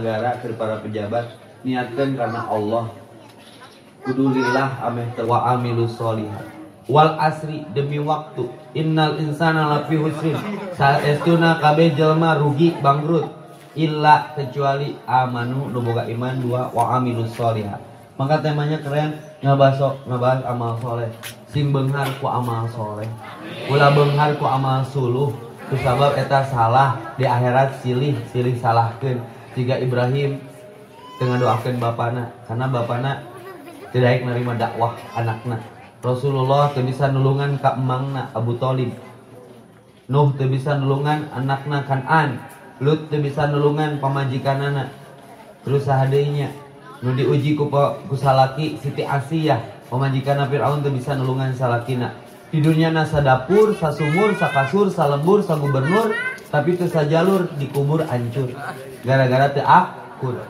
negara ke para pejabat niatkan karena Allah. Kudulillah ameh wa amilus solihat. Wal asri demi waktu. Innal insana lafi husrin. Saestuna kabeh jelma rugi bangkrut. Illa kecuali amanu nu boga iman dua wa amilus solihat. Maka temanya keren ngabasok ngabahas amal soleh. Sing beunghar ku amal soleh. Ulah beunghar ku amal suluh kusabab eta salah di akhirat silih silih salahkeun. Jika Ibrahim dengan doakan bapana karena bapana tidak menerima dakwah anaknya Rasulullah tuh bisa nulungan ke emangna Abu Talib. Nuh tuh bisa nulungan anakna Kanan. Lut tuh bisa nulungan pamajikan anak terus sahadainya nu diuji ku, Siti Asiyah. Pamajikan Fir'aun tuh bisa nulungan salakina di dunia nasa dapur, sasumur, sakasur, salembur, sagubernur, tapi itu sajalur dikubur hancur. Gara-gara teu akur.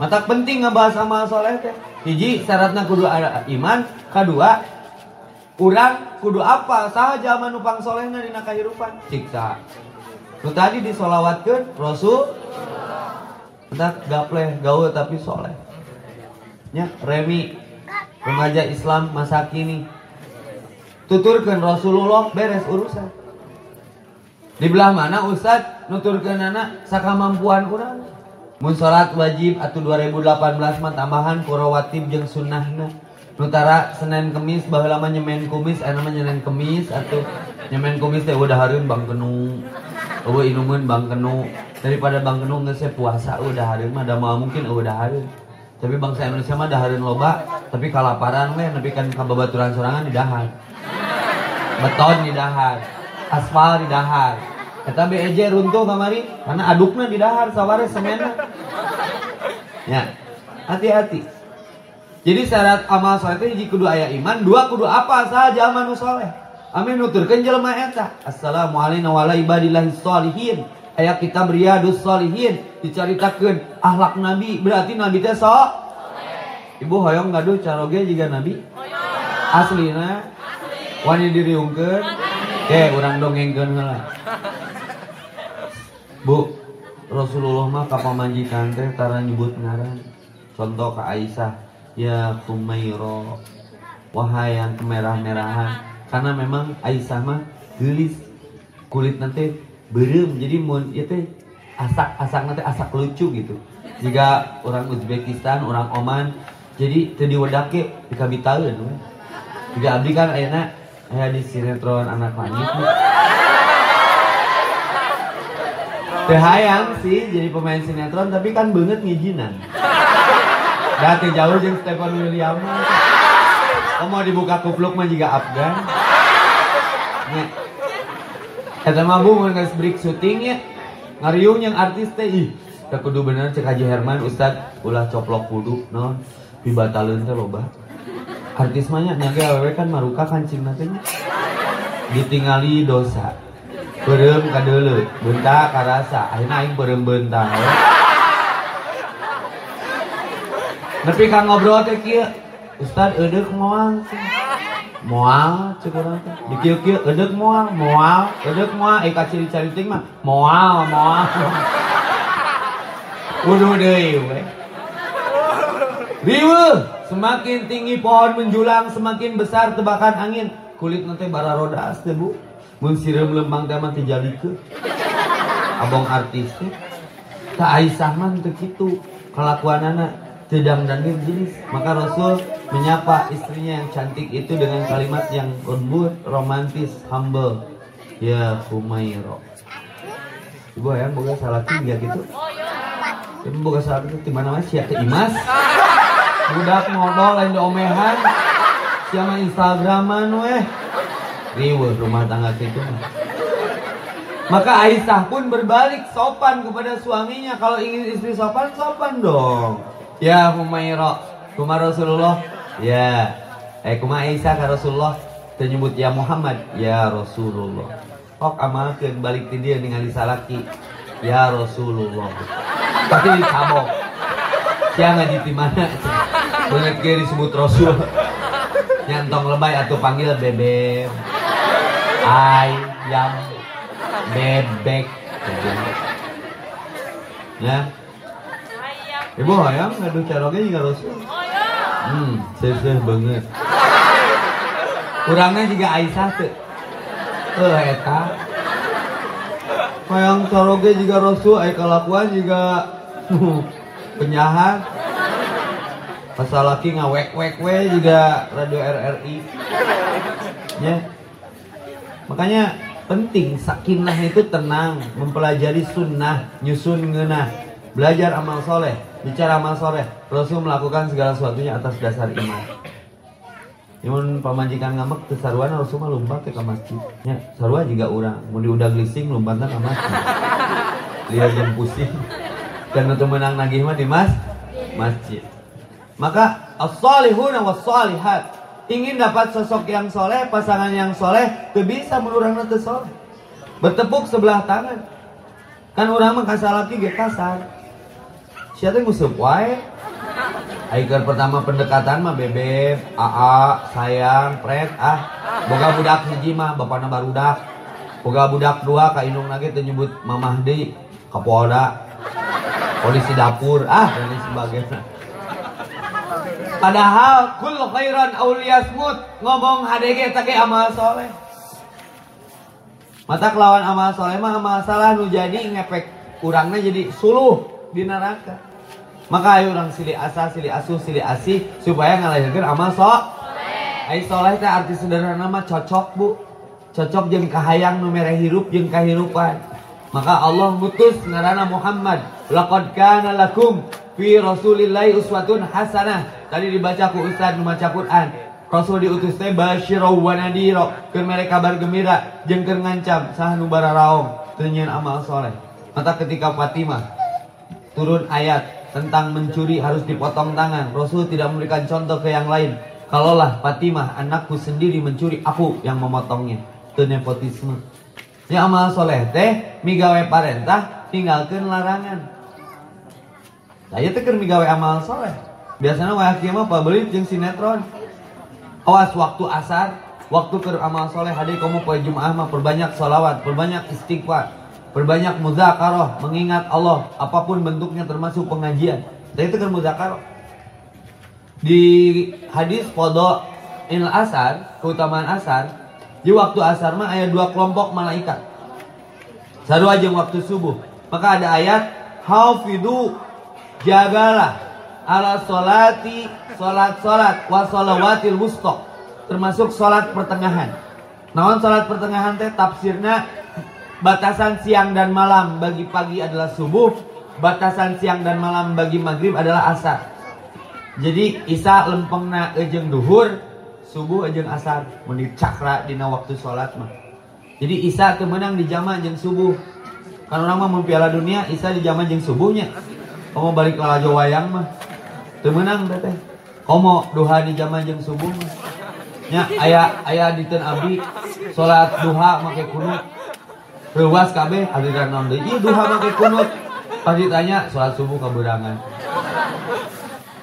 Mata penting ngebahas amal soleh teh. Hiji syaratnya kudu ada iman, kedua urang kudu apa saja manupang solehna dina kahirupan siksa. Nu tadi disolawatkeun Rasul Kita gapleh gaul tapi soleh. Ya, Remi remaja Islam masa kini tuturkan Rasulullah beres urusan. Di belah mana Ustad nuturkan anak sakamampuan kurang mun salat wajib atau 2018 mah tambahan kurawatib jeung sunnahna. Nutara Senin Kemis baheula lama nyemen kumis mah nyemen Kemis atau nyemen kumis teh udah hareun Bang Kenu eueuh inumun Bang Kenu daripada Bang Kenu geus puasa udah hareun mah da mungkin udah hareun tapi bangsa Indonesia mah dahareun loba tapi kalaparan weh nepi kan ka babaturan sorangan di dahar beton di dahar. Aspal di dahar. Kita BEJ runtuh kamari karena aduknya di dahar saware semennya. Ya hati-hati. Jadi syarat amal soleh itu kudu aya iman dua kudu apa saja amal soleh. Amin nuturkan jelma eta. Assalamualaikum warahmatullahi sholihin ayat kita riyadus sholihin diceritakan akhlak nabi. Berarti nabi teh sok? Ibu hoyong gaduh caroge juga nabi? Aslina wani diriungkeun? Oke orang dongengkeun heula. Bu Rasulullah mah ka pamajikan teh tara nyebut ngaran. Contoh ke Aisyah ya Kumairo wahai yang kemerah-merahan. Karena memang Aisyah mah gelis kulit nanti berem jadi mun ya asak asak nanti asak lucu gitu. Jika orang Uzbekistan orang Oman jadi tadi wadake dikabitaeun jika abdi kan ayeuna aya di sinetron anak langit Tehayang sih jadi pemain sinetron tapi kan banget ngijinan. Dati jauh jeung Stephen William. Oh mau dibuka kupluk mah juga Afgan. Nya. Eta mah bu mun geus break syuting ya. Ngariung yang artis teh ih. Da kudu bener cek Haji Herman Ustad ulah coplok kudu non pibataleun teh loba. Artis mah nya nya awewe kan maruka kancing teh ditingali dosa. Berem kadelut benta karasa. Akhirnya aing berem benta ya. Nepi ka ngobrol teh kieu Ustad eudeuh moal. Moal? urang teh. Di kieu kieu eudeuh moal? Moal. Eudeuh moal? Eh ka ciri-ciri mah moal moal. Wuduh deui we Riweuh semakin tinggi pohon menjulang semakin besar tebakan angin. Kulit nanti bara roda teh bu. Mun sireum lembang teh mah ke. Abong artis teh. Tak Aisyah mah teu kitu. Kelakuanana sedang dan jenis. Maka Rasul menyapa istrinya yang cantik itu dengan kalimat yang lembut romantis humble. Ya Humairo. Ibu yang boga salah tiga gitu. Ibu boga salah itu di mana masih ya imas budak modal lain omehan siapa instagraman weh riweuh rumah tangga itu maka Aisyah pun berbalik sopan kepada suaminya. Kalau ingin istri sopan sopan dong. Ya Humaira. Kuma Rasulullah. Ya. Eh kuma Aisyah ke Rasulullah ternyebut ya Muhammad ya Rasulullah. Kok amalkeun balik ke dia ningali salaki ya Rasulullah. Tapi ditabok siapa di mana banget ke disebut Rasul. Nyantong lebay atau panggil bebek. Ayam bebek. Ya. Ibu hayang ngadu carognya juga rasul. Hmm seseh banget. Kurangnya juga Aisyah tuh eh eta hayang caroge juga rasul ay kelakuan juga. Penjahat pasal laki ngawek wek we juga radio RRI ya makanya penting sakinah itu tenang mempelajari sunnah nyusun ngenah belajar amal soleh bicara amal soleh Rasul melakukan segala sesuatunya atas dasar iman Imun pamajikan ngamek ke sarwana Rasul mah lompat ke masjid. Ya, sarua juga orang. Mau diudah glising lompatan ke masjid. Lihat yang pusing. Dan untuk menang nagih mah di mas masjid. Maka as-salihuna was-salihat ingin dapat sosok yang soleh, pasangan yang soleh, tuh bisa menurang nanti soleh. Bertepuk sebelah tangan. Kan orang mah kasar laki ge kasar. Siapa yang ngusuk wae? Aikar pertama pendekatan mah bebek, AA, sayang, pret, ah. Boga budak hiji mah bapakna barudak. Boga budak dua ka indung lagi teu nyebut mamah deui, kapolda, polisi dapur, ah dan sebagainya. Padahal kul khairan auliyasmut ngomong HDG take amal soleh. Mata kelawan amal soleh mah amal salah nu jadi ngepek kurangnya jadi suluh di neraka. Maka ayo orang silih asa, silih asuh, silih asih supaya ngalahirkan amal sok. Ai soleh teh arti sederhana mah cocok bu, cocok jeung kahayang nu mere hirup jeung kahirupan. Maka Allah mutus ngarana Muhammad. Laqad kana lakum fi Rasulillahi uswatun hasanah. Tadi dibaca ku Ustaz nu maca Quran. Rasul diutus teh basyirau wa nadira keur mere kabar gembira jeung keur ngancam saha nu bararaong teu amal soleh. Mata ketika Fatimah turun ayat tentang mencuri harus dipotong tangan. Rasul tidak memberikan contoh ke yang lain. Kalaulah Fatimah anakku sendiri mencuri, aku yang memotongnya. Itu nepotisme. Ya amal soleh teh migawe parentah tinggalkan larangan. Saya teh keur migawe amal soleh. Biasanya wayak kieu mah pabelit jeung sinetron. Awas waktu asar, waktu ke amal soleh hadir kamu poe Jumaah mah perbanyak sholawat, perbanyak istighfar, perbanyak muzakarah, mengingat Allah apa pun bentuknya termasuk pengajian. Dan itu kan muzakarah. Di hadis podo il asar, keutamaan asar, di waktu asar mah ada dua kelompok malaikat. Satu aja waktu subuh. Maka ada ayat hafidu jagalah ala solati solat solat wa solawatil wusta termasuk solat pertengahan. Naon solat pertengahan teh tafsirnya batasan siang dan malam bagi pagi adalah subuh, batasan siang dan malam bagi maghrib adalah asar. Jadi Isa lempengna ejeng duhur, subuh ejeng asar, menit cakra dina waktu sholat mah. Jadi Isa kemenang di jama jeng subuh. Kan orang mah mempiala dunia, Isa di jama jeng subuhnya. Kamu balik ke lajo wayang mah. Temenang teh. Komo duha di jama jeng subuh mah. Ya, ayah ayah di ten abdi sholat duha make kunut. Ruas kabeh aliran naon deui. Duha make kunut. Pas ditanya sholat subuh kaberangan.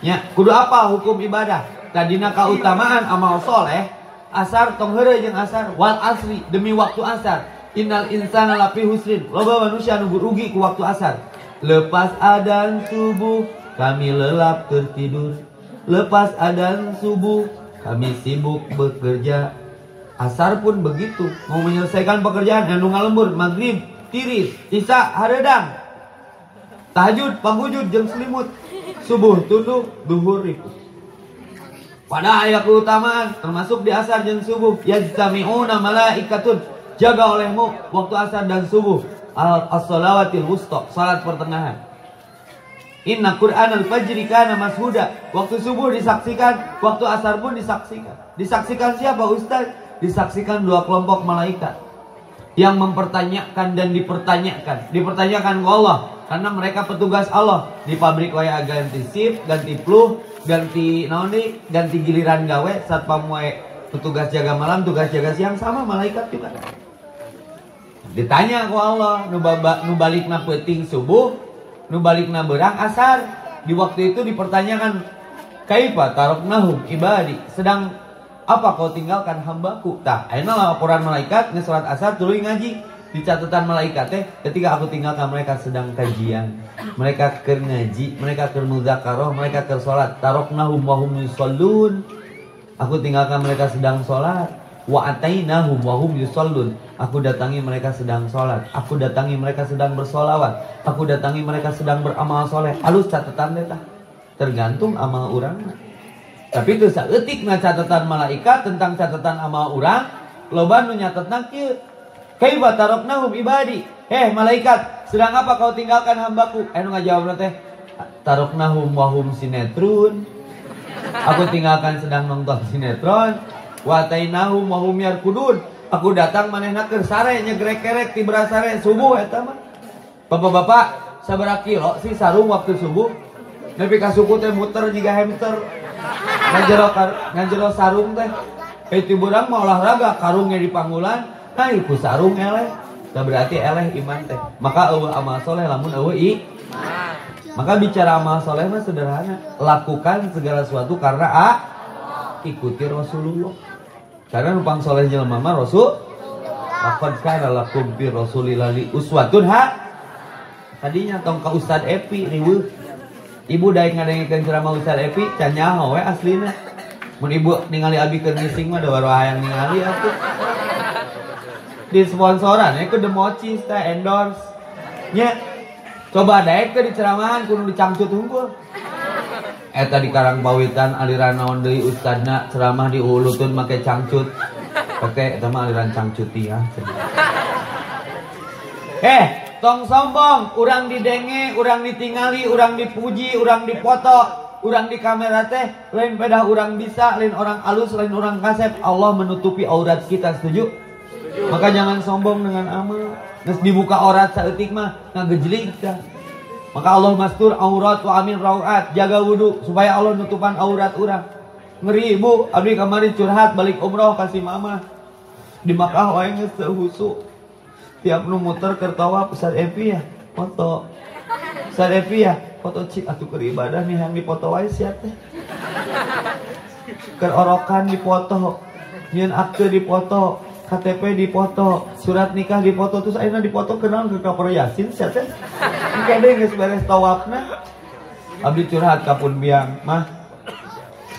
Ya, kudu apa hukum ibadah? Tadina keutamaan amal soleh, asar tong heureuy asar wal asri demi waktu asar. Innal insana lafi husrin. Loba manusia nu rugi ku waktu asar. Lepas adan subuh kami lelap tertidur. Lepas adan subuh kami sibuk bekerja. Asar pun begitu. Mau menyelesaikan pekerjaan anu ngalembur maghrib tiris isya haredang tahajud panghujud jeung selimut subuh tunduk duhur itu pada ayat keutamaan termasuk di asar dan subuh yajtami'una malaikatun jaga olehmu waktu asar dan subuh as-salawatil wusta salat pertengahan Inna Quran al-Fajri kana mashuda. Waktu subuh disaksikan, waktu asar pun disaksikan. Disaksikan siapa Ustaz? Disaksikan dua kelompok malaikat yang mempertanyakan dan dipertanyakan. Dipertanyakan ke Allah karena mereka petugas Allah di pabrik waya ganti shift, ganti pluh, ganti naon ganti giliran gawe satpam wae petugas jaga malam, tugas jaga siang sama malaikat juga. Ditanya ke Allah, nu, baba, nu balikna peting subuh, nu balikna berang asar. Di waktu itu dipertanyakan, kaifa taroknahum ibadi, sedang apa kau tinggalkan hambaku? Tah, ayeuna laporan malaikat nge salat asar tuluy ngaji. di catatan malaikat teh ketika aku tinggalkan mereka sedang kajian mereka ke ngaji mereka ke mudzakarah mereka ke salat taroknahum wa hum yusallun aku tinggalkan mereka sedang salat wa atainahum wa hum yusallun aku datangi mereka sedang salat aku datangi mereka sedang bersolawat aku datangi mereka sedang beramal soleh halus catatan teh tergantung amal orang tapi itu saeutik na catatan malaikat tentang catatan amal orang loba nu nyatetna kieu Kaifa taroknahum ibadi? Eh malaikat, sedang apa kau tinggalkan hambaku? Eh nu ngajawab teh taroknahum wahum sinetron. Aku tinggalkan sedang nonton sinetron. Watainahum wahum yarkudun. Aku datang manehna keur sare nyegrek-kerek ti sare subuh eta mah. Bapak-bapak, sabaraha kilo sih sarung waktu subuh? Nepi ka suku teh muter jiga hamster. Ngajero ngajero sarung teh. Eh tiburang mau olahraga karungnya di panggulan, Nah, ibu sarung eleh. Gak berarti eleh iman teh. Maka eueuh amal soleh lamun eueuh i. Maka bicara amal soleh mah sederhana. Lakukan segala sesuatu karena a ikuti Rasulullah. Karena numpang soleh mah Rasul. Laqad kana lakum fi Rasulillahi uswatun ha. Tadinya tong ka Ustad Epi riweuh. Ibu daek ngadengikeun ceramah Ustad Epi can nyaho we aslina. Mun ibu ningali abi keur ngising mah da hayang ningali atuh di sponsoran ya ke democis teh endorse nya coba deh ke di ceramahan kudu dicangcut unggul eta di karang pawitan aliran naon deui ustadna ceramah di ulutun make cangcut. Oke eta mah aliran cangcut ya eh tong sombong. Urang didenge urang ditingali urang dipuji urang dipoto urang di kamera teh lain pedah urang bisa lain orang alus lain orang kasep Allah menutupi aurat kita setuju? Maka jangan sombong dengan amal. Nes dibuka aurat saeutik mah ngagejlik dah. Maka Allah mastur aurat wa amin rawat. Jaga wudhu supaya Allah nutupan aurat urang. Ngeri ibu, abdi kemarin curhat balik umroh kasih mama. Di Makkah wae geus husu. Tiap nu muter keur tawaf Ustaz Epi ya, foto. Ustaz Epi ya, foto cik atuh keur ibadah nih yang dipoto wae sia teh. Keur orokan dipoto, nyeun akte dipoto, KTP dipoto, surat nikah dipoto, terus akhirnya dipoto kenal ke kapur yasin siapa? Kayak deh nggak beres tawafnya. Abdi curhat kapun biang, mah.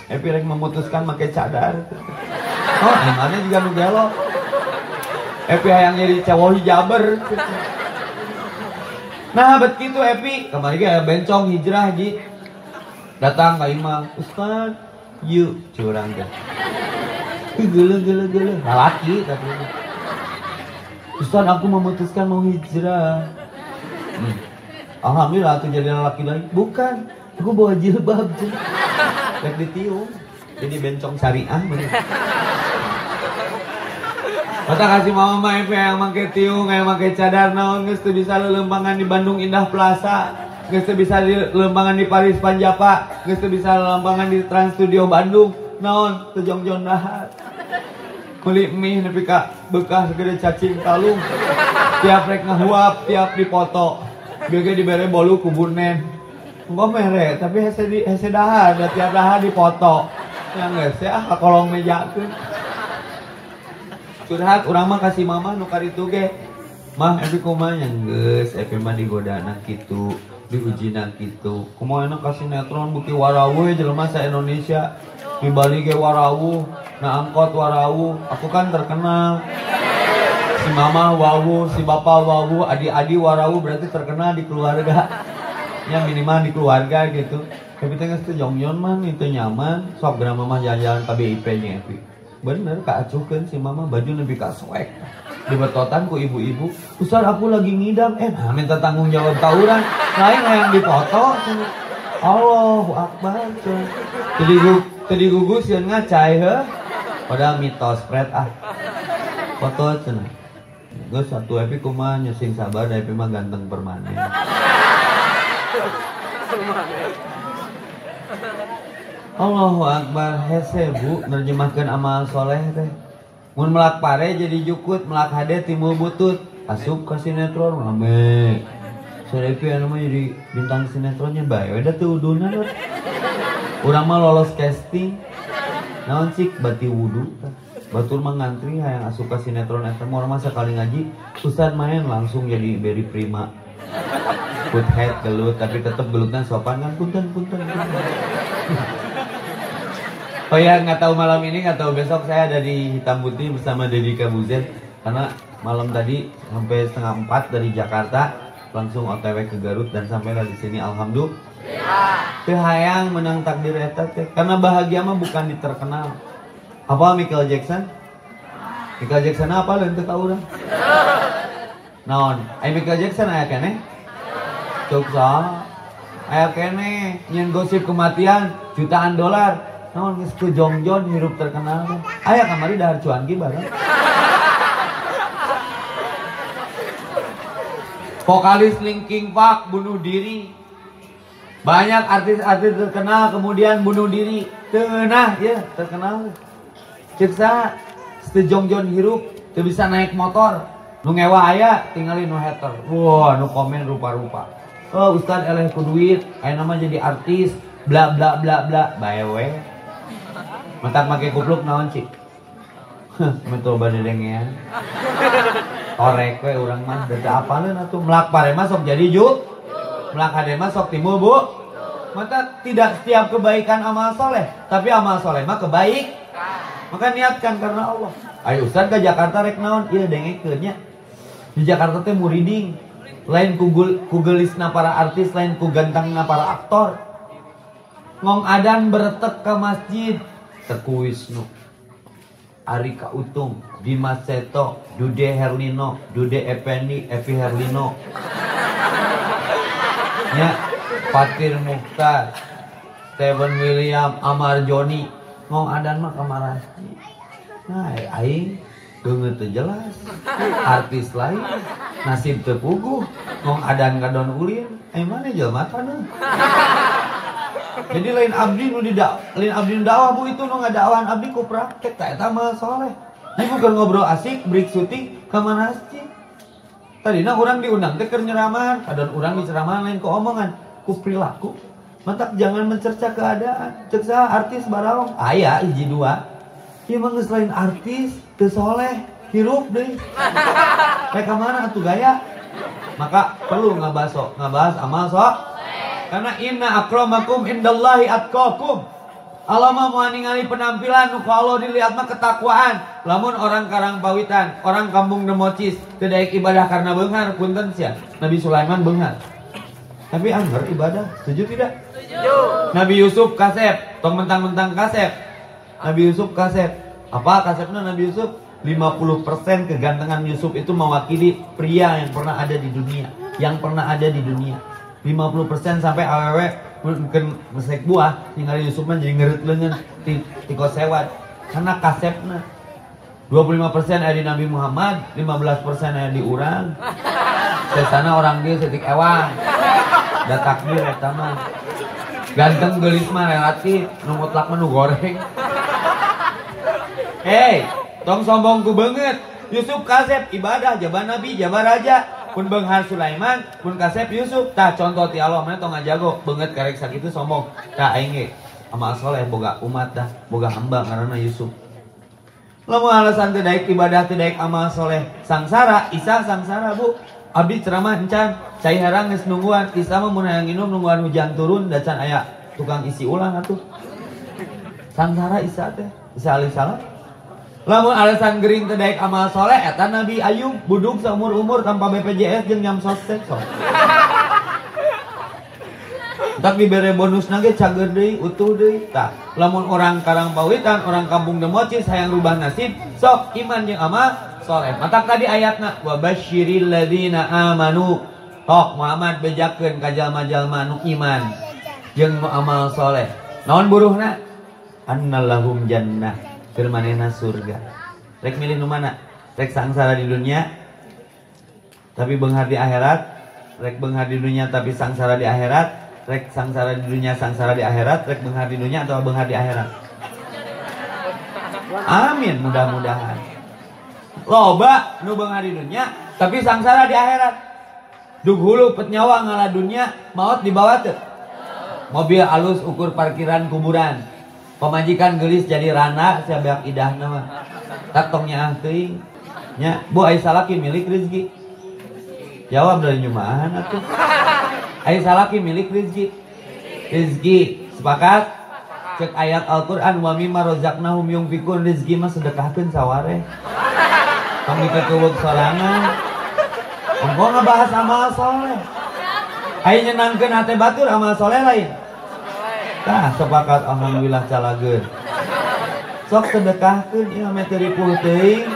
Epi rek memutuskan pakai cadar. Oh, gimana juga nu gelo. Epi yang jadi cowok hijaber. Nah, begitu Epi, kemarin kayak bencong hijrah ji. Datang ke imam, Ustaz, yuk curang deh. Gila gila gila. Laki tapi. Ustaz aku memutuskan mau hijrah. Hmm. Alhamdulillah tuh jadi laki lagi. Bukan. Aku bawa jilbab. Lek ditiung. Jadi bencong syariah. Kata kasih mama mama EP yang pakai tiung, yang pakai cadar naon geus bisa lelembangan di Bandung Indah Plaza, geus bisa di lembangan di Paris Panjapa, geus bisa lembangan di Trans Studio Bandung, naon teu jong dahar beli mie nepi ka bekas gede cacing kalung tiap rek ngahuap tiap dipoto gege dibere bolu kubunen Mbak mere tapi hese di hese dahar da tiap dahar dipoto. Yang geus ya kolong meja curhat urang mah kasih mama nu karitu ge. Mah epi kumaha yang geus epi mah digodana kitu diujina kitu. Kumaha enak kasih netron bukti warawe jelema sa Indonesia. Di Bali ge warawu nah angkot warawu aku kan terkenal si mama wawu si bapak wawu adi-adi warawu berarti terkenal di keluarga. Ya minimal di keluarga gitu. Tapi tengah itu jongyon man itu nyaman. Sok grama mah jalan-jalan ke BIP nya Evi. Bener kak acuhkan si mama baju lebih kak di betotan ku ibu-ibu. Ustaz aku lagi ngidam. Eh nah, minta tanggung jawab tawuran. Lain yang dipoto. Allahu Akbar jadi Tadi gugus yang ngacai he. Padahal mitos spread ah. Foto cina. Gue satu epi kuma nyusing sabar epi mah ganteng permanen. Allahu Akbar hese bu nerjemahkan amal soleh teh. Mun melak pare jadi jukut, melak hade timbul butut. Asup ke sinetron rame. Sorepi anu mah jadi bintang sinetronnya bae. Udah tuh uduna Urang mah lolos casting. Naon cik bati wudu. Batur mengantri yang asuka sinetron eta mau masa kali ngaji Ustaz main langsung jadi very prima put head gelut tapi tetap gelutnya sopan kan punten punten, punten. Oh ya nggak tahu malam ini nggak tahu besok saya ada di Hitam Putih bersama Deddy Kabuzen karena malam tadi sampai setengah empat dari Jakarta langsung OTW ke Garut dan sampai di sini alhamdulillah. Hayang menang takdir eta teh karena bahagia mah bukan diterkenal. Apa Michael Jackson? Michael Jackson apa lain teu tahu urang? Naon? Ai Michael Jackson aya kene? Cuk Aya kene nyen gosip kematian jutaan dolar naon geus ku jongjon hirup terkenal kan aya kamari dahar cuanki bareng vokalis Linkin Park bunuh diri banyak artis-artis terkenal kemudian bunuh diri tenah ya terkenal ceksa setejongjon hirup tuh bisa naik motor nu ngewa aya tinggalin nu hater wah nu komen rupa-rupa oh Ustad eleh ku duit aya nama jadi artis bla bla bla bla bae Mentak make kupluk naon cik? Betul badedengean. Orek we urang mah da apaleun atuh melak pare masuk jadi ju. Melak hade masuk timbul bu. Maka tidak setiap kebaikan amal soleh, tapi amal soleh mah kebaik. Maka niatkan karena Allah. Ayo Ustaz ke Jakarta rek naon? Iya dengekeun nya. Di Jakarta teh muriding. Lain kugul kugelisna para artis, lain kugantangna para aktor. Ngong adan beretek ke masjid, Teku Wisnu Arika Utung Dimas Seto Dude Herlino Dude Ependi Evi Herlino ya Fatir Mukhtar Steven William Amar Joni ngong adan mah kamarasi nah aing Dengar jelas. Artis lain nasib terpuguh ngong adan kadon ulin eh mana jelma jadi lain abdi nu tidak lain abdi nu dakwah bu itu nu ngadawan abdi ku praktek tak eta mah soleh. Ini bukan ngobrol asik break syuting ke masjid tadi nah orang diundang teh keur nyeramahan kadang orang diceramahan lain ku omongan ku perilaku Mantap jangan mencerca keadaan cek artis barawang ayah hiji dua Iya mah selain artis teu soleh hirup deh kayak mana atuh gaya maka perlu ngabahas ngabahas amal sok karena inna akramakum indallahi atqakum. Allah mah mau ningali penampilan nu kalau dilihat mah ketakwaan. Lamun orang Karang Pawitan, orang kampung Democis, tidak ibadah karena benghar punten sia. Nabi Sulaiman benghar. Tapi anggar ibadah, setuju tidak? Nabi Yusuf kasep, tong mentang-mentang kasep. Nabi Yusuf kasep. Apa kasepnya Nabi Yusuf? 50% kegantengan Yusuf itu mewakili pria yang pernah ada di dunia, yang pernah ada di dunia. 50% sampai awewe mungkin mesek buah tinggal Yusuf mah jadi ngerit lengan ti tiko sewat karena kasepna 25% ada di Nabi Muhammad 15% ada di urang sana orang dia setik ewang da takdir eta mah ganteng gelis mah relatif. Nu mutlak mah nu goreng. Hei tong sombong ku banget. Yusuf kasep ibadah jaban Nabi jaban raja. Pun benghar Sulaiman pun kasep Yusuf. Tah contoh ti Allah mana tong ngajago banget karek sakitu sombong. Tah aing amal soleh boga umat dah boga hamba karena Yusuf. Lamun alasan teu daek ibadah teu daek amal soleh sangsara isa sangsara bu abdi ceramah encan cai herang geus nungguan. Isa mah mun hayang nginum nungguan hujan turun dan can aya. Tukang isi ulang atuh. Sangsara isa teh isa alih salah lamun alasan gering terdaik amal soleh eta Nabi Ayub buduk seumur umur tanpa BPJS jeung nyam sostek so. Tak dibere bonus nage cager deui utuh deui. Tak. Lamun orang karang pawitan orang kampung democis sayang rubah nasib sok iman jeung amal soleh. Matak tadi ayatna wa basyiril ladzina amanu. Tok Muhammad bejakeun ka jalma-jalma nu iman jeung nu amal soleh. Naon buruhna? Annalahum jannah. Firmanena surga. Rek milih nu mana? Rek sangsara di dunia tapi benghar di akhirat. Rek benghar di dunia tapi sangsara di akhirat rek sangsara di dunia sangsara di akhirat rek benghar di dunia atau benghar di akhirat? Amin mudah-mudahan. Loba nu benghar di dunia tapi sangsara di akhirat. Dug hulu pet nyawa ngala dunia maut dibawa tuh mobil alus ukur parkiran kuburan. Pemajikan gelis jadi rana beak idah nama tak tongnya teuing. Nya bu ai salaki milik rezeki. Jawab dari nyumahan atuh ai salaki milik rezeki rezeki sepakat? Cek ayat Al-Quran wa mimma rozaknahum yungfikun rezeki mah sedekahkeun saware. Tong dikekeuweuk sorangan. Engko ngebahas amal soleh. Ai nyenangkeun hate batur amal soleh lain. Nah, sepakat alhamdulillah calageun. Sok sedekahkeun ieu mah teu ripuh teuing.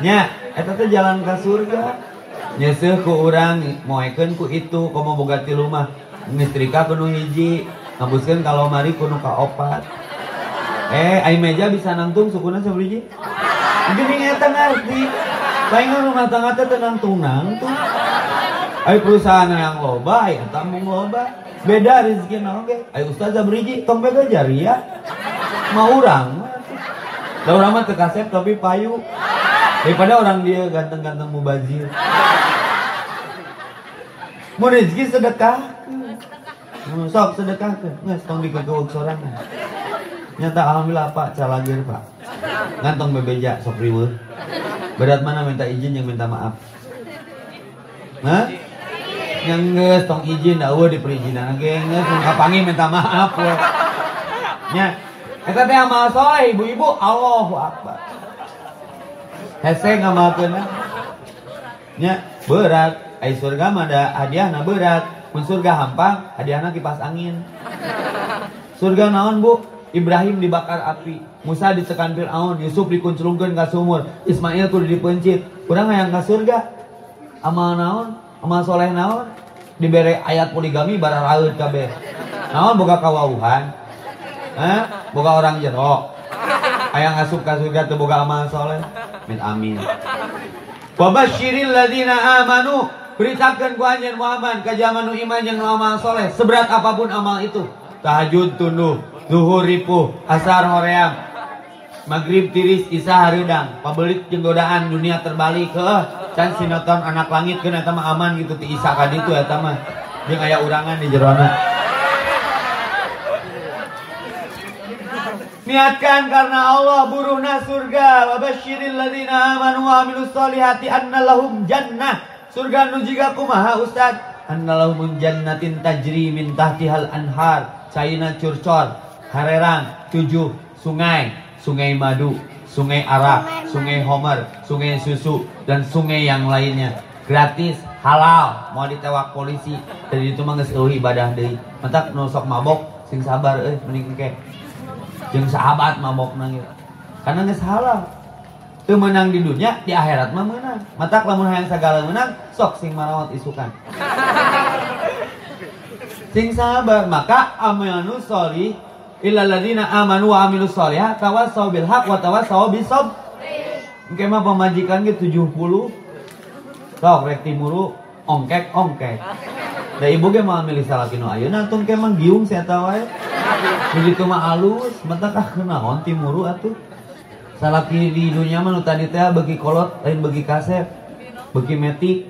Nya, eta teh jalan ka surga. Nyeseuh ku urang moekeun ku itu komo boga tilu mah. Ngestrika kudu hiji, ngabuskeun kalau mari kudu ka opat. Eh, ai meja bisa nangtung sukuna sabriji? Geuning eta ngarti. Lain rumah tangga teh teu nangtung-nangtung. Ai perusahaan yang loba, aya tamung loba beda rezeki ge ayo ustazah beriji tong beda mau orang da urang mah teu kasep tapi payu daripada orang dia ganteng-ganteng mubazir. Mau rezeki sedekah? Sok sedekah ke? Nges tong dikegewek sorangan nyata alhamdulillah pak calagir pak. Ngantong bebeja sok riweuh. Berat mana minta izin yang minta maaf? Hah? yang nges tong izin eueuh di perizinan. Ge nges kapangi minta maaf we. Nya eta teh amal soleh ibu-ibu Allahu akbar. Hese ngamalkeun nya berat. Ai surga mah ada hadiahna berat. Mun surga hampang hadiahna kipas angin. Surga naon bu? Ibrahim dibakar api. Musa dicekan Fir'aun. Yusuf dikunclungkeun ka sumur. Ismail kudu dipencit. Kurang yang ka surga. Amal naon? Amal soleh naon? Diberi ayat poligami bara raut kabeh. Naon boga kawauhan? Eh boga orang jero aya ngasup ka surga teu amal soleh. Min amin. Wa basyiril ladina amanu. Beritakan ku anjeun Muhammad ka jamanu iman jeung amal soleh. Seberat apa pun amal itu. Tahajud tunduh zuhur ripuh asar hoream. Maghrib tiris isa haridang pabelit jeung godaan dunia terbalik ke can sinetron anak langit kan eta mah aman gitu ti isa ka ditu eta mah. Jeung aya urangan di jerona Niatkan karena Allah buruhna surga wa basyiril ladzina amanu wa amilus solihati anna lahum jannah surga nu jiga kumaha ustad anna lahum jannatin tajri min tahtihal anhar caina curcor harerang tujuh sungai sungai madu, sungai arak, sungai homer, sungai susu, dan sungai yang lainnya. Gratis, halal, mau ditewak polisi. Dari itu mah ibadah deh. Mentak nusok mabok, sing sabar eh mending ke. Jeung sahabat mabok nangis. Karena halal. Tuh menang di dunia, di akhirat mah menang. Matak lamun hayang segala menang, sok sing marawat isukan. sing sabar, maka amalnu solih illal ladzina amanu wa amilus sholihat tawassaw bil haq wa tawassaw bis sabr. Engke mah pamajikan ge 70. Sok rek timuru ongkek ongkek. Da ibu ge mah milih salaki nu ayeuna tong ke mah giung sia wae. Begitu mah alus, mata kah kenaon timuru atuh. Salaki di dunia mah tadi teh bagi kolot lain bagi kaset. Bagi metik.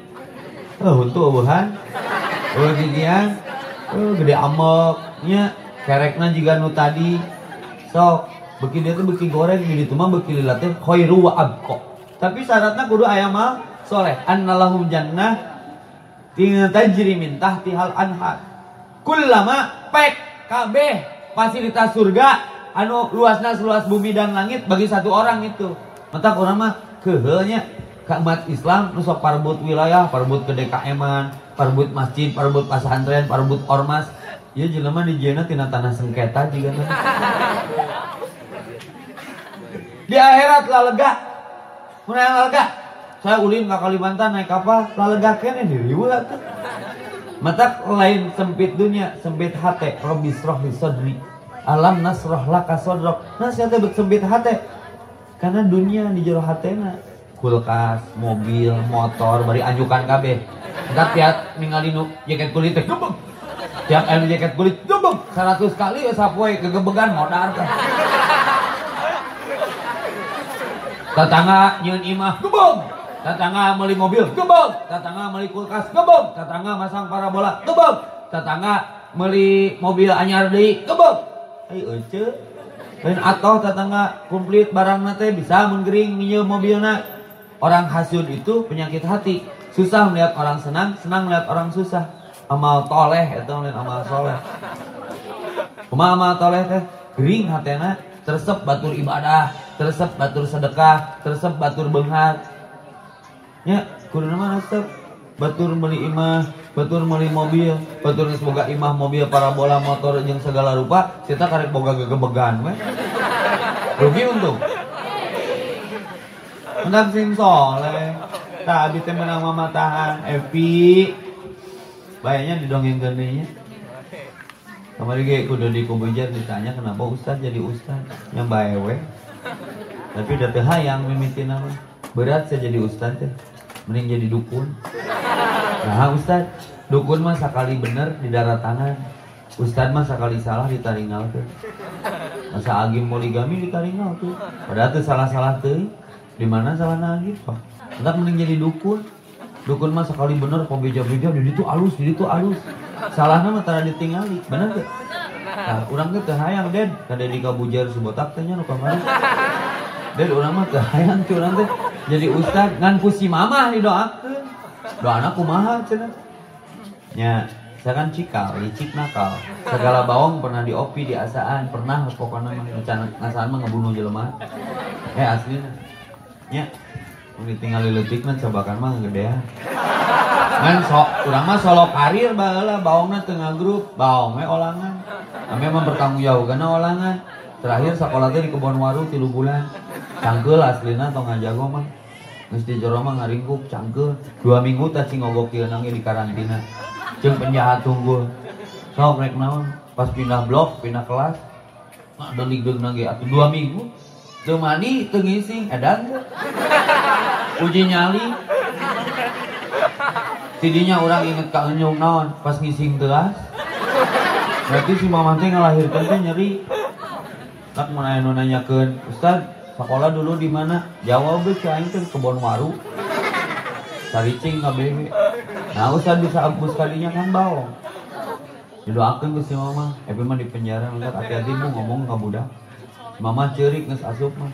Oh, untuk eueuhan. Oh, gigian. Oh, gede amoknya kerekna juga nu tadi sok beki dia tuh beki goreng di itu mah beki lilatnya khairu wa tapi syaratnya kudu ayam mah soleh annalahum jannah tajri min tahtihal anhar kullama pek kabeh fasilitas surga anu luasnya seluas bumi dan langit bagi satu orang itu mata orang mah kehelnya umat Islam nusok parbut wilayah parbut kedekaeman parbut masjid parbut pesantren parbut ormas Iya jelema di jena tina tanah sengketa juga. Di akhirat lah lega. Mun yang lega. Saya ulin ke Kalimantan naik kapal, lah lega kene di riweuh Mata lain sempit dunia, sempit hati, Robi sroh di sodri. Alam nasroh laka sodrok. Nah siapa sempit hati. Karena dunia di jero hatena. Kulkas, mobil, motor, bari anjukan kabeh. Entar tiap ningali nu jaket kulit teh tiap air jaket kulit gebeg 100 kali ya sapoe kegebegan modar tetangga nyun imah gebeg tetangga beli mobil gebeg tetangga beli kulkas gebeg tetangga masang parabola gebeg tetangga beli mobil anyar deui gebeg ayo ece lain atau tetangga komplit barang nate bisa menggering minjem mobilnya orang hasud itu penyakit hati. Susah melihat orang senang senang melihat orang susah. Amal toleh itu lain amal soleh. Kuma amal toleh teh? Gering hatena tersep batur ibadah tersep batur sedekah tersep batur benghar ya kudu nama resep batur beli imah batur beli mobil. Batur semoga imah mobil parabola motor yang segala rupa kita karek boga gegebegan we. Rugi untung. Menang sing soleh. Tak abis menang mama tahan Epi bayarnya didongeng gendenya Kemarin gue kudu di kumpujan ditanya kenapa ustad jadi ustad yang baewe tapi udah hayang mimitin nama. Berat saya jadi ustad teh mending jadi dukun. Nah ustad dukun mah sekali bener di darat tangan. Ustad mah sekali salah ditaringal tuh masa agim poligami ditaringal tuh padahal tuh salah-salah tuh di mana salah lagi pak? Entar mending jadi dukun. Dukun mah sekali bener kok beja-beja jadi tuh alus jadi tuh alus. Salahnya mah tara ditinggali bener tuh nah orang tuh teh hayang den. Kada di kabujar subotak teh nya nu kamari. Dan orang mah kehayang tuh orang teh jadi ustad ngan ku si mama didoakeun doana kumaha nya saya kan cikal licik nakal. Segala bawang pernah diopi di asaan pernah pokoknya rencana ngasaan mah ngebunuh jelema. Eh asli nya ditinggal letik mah cobakan mah gedean kan sok urang mah solo karir baheula baongna tengah grup. We olangan. Ame mah bertanggung jawab karena olangan. Terakhir sekolah di kebun waru tilu bulan cangkel aslina tong ngajago mah geus di jero mah ngaringkuk cangkel dua minggu cing ngogok nangi di karantina. Jeung penjahat tunggu. Sok rek naon pas pindah blok pindah kelas nah delik deug nage atuh dua minggu. Teu mandi edan uji nyali. Tidinya orang inget ka enyung naon pas ngising teas berarti si mama teh ngalahirkan teh nyeri. Tak mana anu nanyakeun? Ustad sekolah dulu di mana? Jawab be aing teh kebon waru. Saricing kabeh nah Ustad bisa abus kalinya kan bawang didoakeun ke si mama. Epi mah di penjara Ustad hati-hati bu ngomong ka budak. Mama ceurik geus asup mah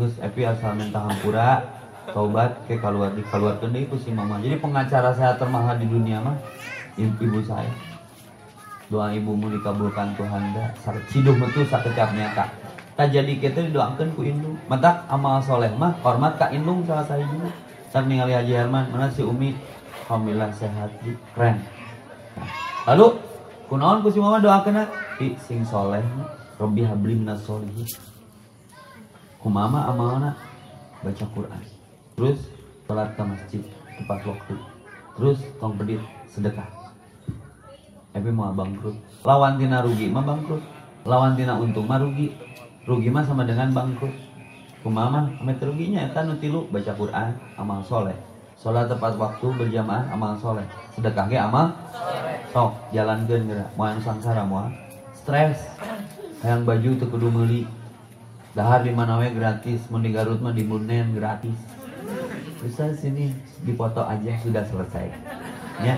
geus epi asal minta hampura taubat ke keluar di keluar deui ku si mama. Jadi pengacara saya termahal di dunia mah ibu saya. Doa ibumu dikabulkan Tuhan da ciduh metu sakecapnya kak jadi kita didoakan ku indung mata amal soleh mah hormat kak indung salah saya juga saat ningali Haji Herman mana si Umi? Alhamdulillah sehat di keren. Lalu kunaon ku si mama doakeun i sing soleh Robbi habli minas ku mama amalna baca Quran. Terus sholat ke masjid tepat waktu. Terus tong pedit sedekah. Tapi mau bangkrut. Lawan tina rugi mah bangkrut. Lawan tina untung mah rugi rugi mah sama dengan bangkrut kumama amet ruginya. Eta nu tilu baca Quran amal soleh. Sholat tepat waktu berjamaah amal soleh. Sedekah ge amal sok. Jalankeun geura moal sangsara moal stres. Hayang baju teu kudu meuli. Dahar di mana we gratis. Mun di Garut mah di Munen gratis. Bisa sini dipoto aja sudah selesai. Ya.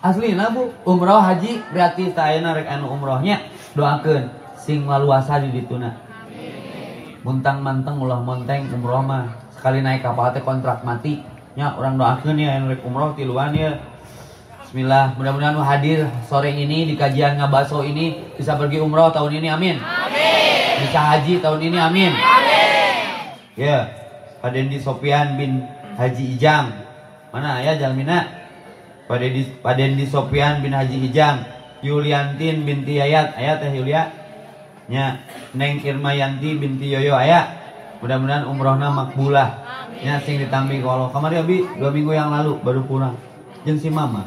Asli bu. Umroh haji gratis tayana rek anu umrohnya. Doakan sing maluasa di dituna muntang manteng ulah monteng umroh mah sekali naik kapal teh kontrak mati nya orang doakan ya anu rek umroh tiluan ya Bismillah, mudah-mudahan hadir sore ini di kajian ngabaso ini bisa pergi umroh tahun ini, amin. Amin. Bisa haji tahun ini, amin. Amin. Ya, Pak Dendi Sopian bin Haji Ijam. Mana ya Jalmina? Pak Dendi, Pak Dendi Sopian bin Haji Ijam. Yuliantin binti Ayat. Ayat teh Yulia. Nya Neng Irmayanti binti Yoyo ayat. Mudah-mudahan umrohna makbulah. Nya sing ditambi kalau kemarin abi dua minggu yang lalu baru pulang. Jeung si mama.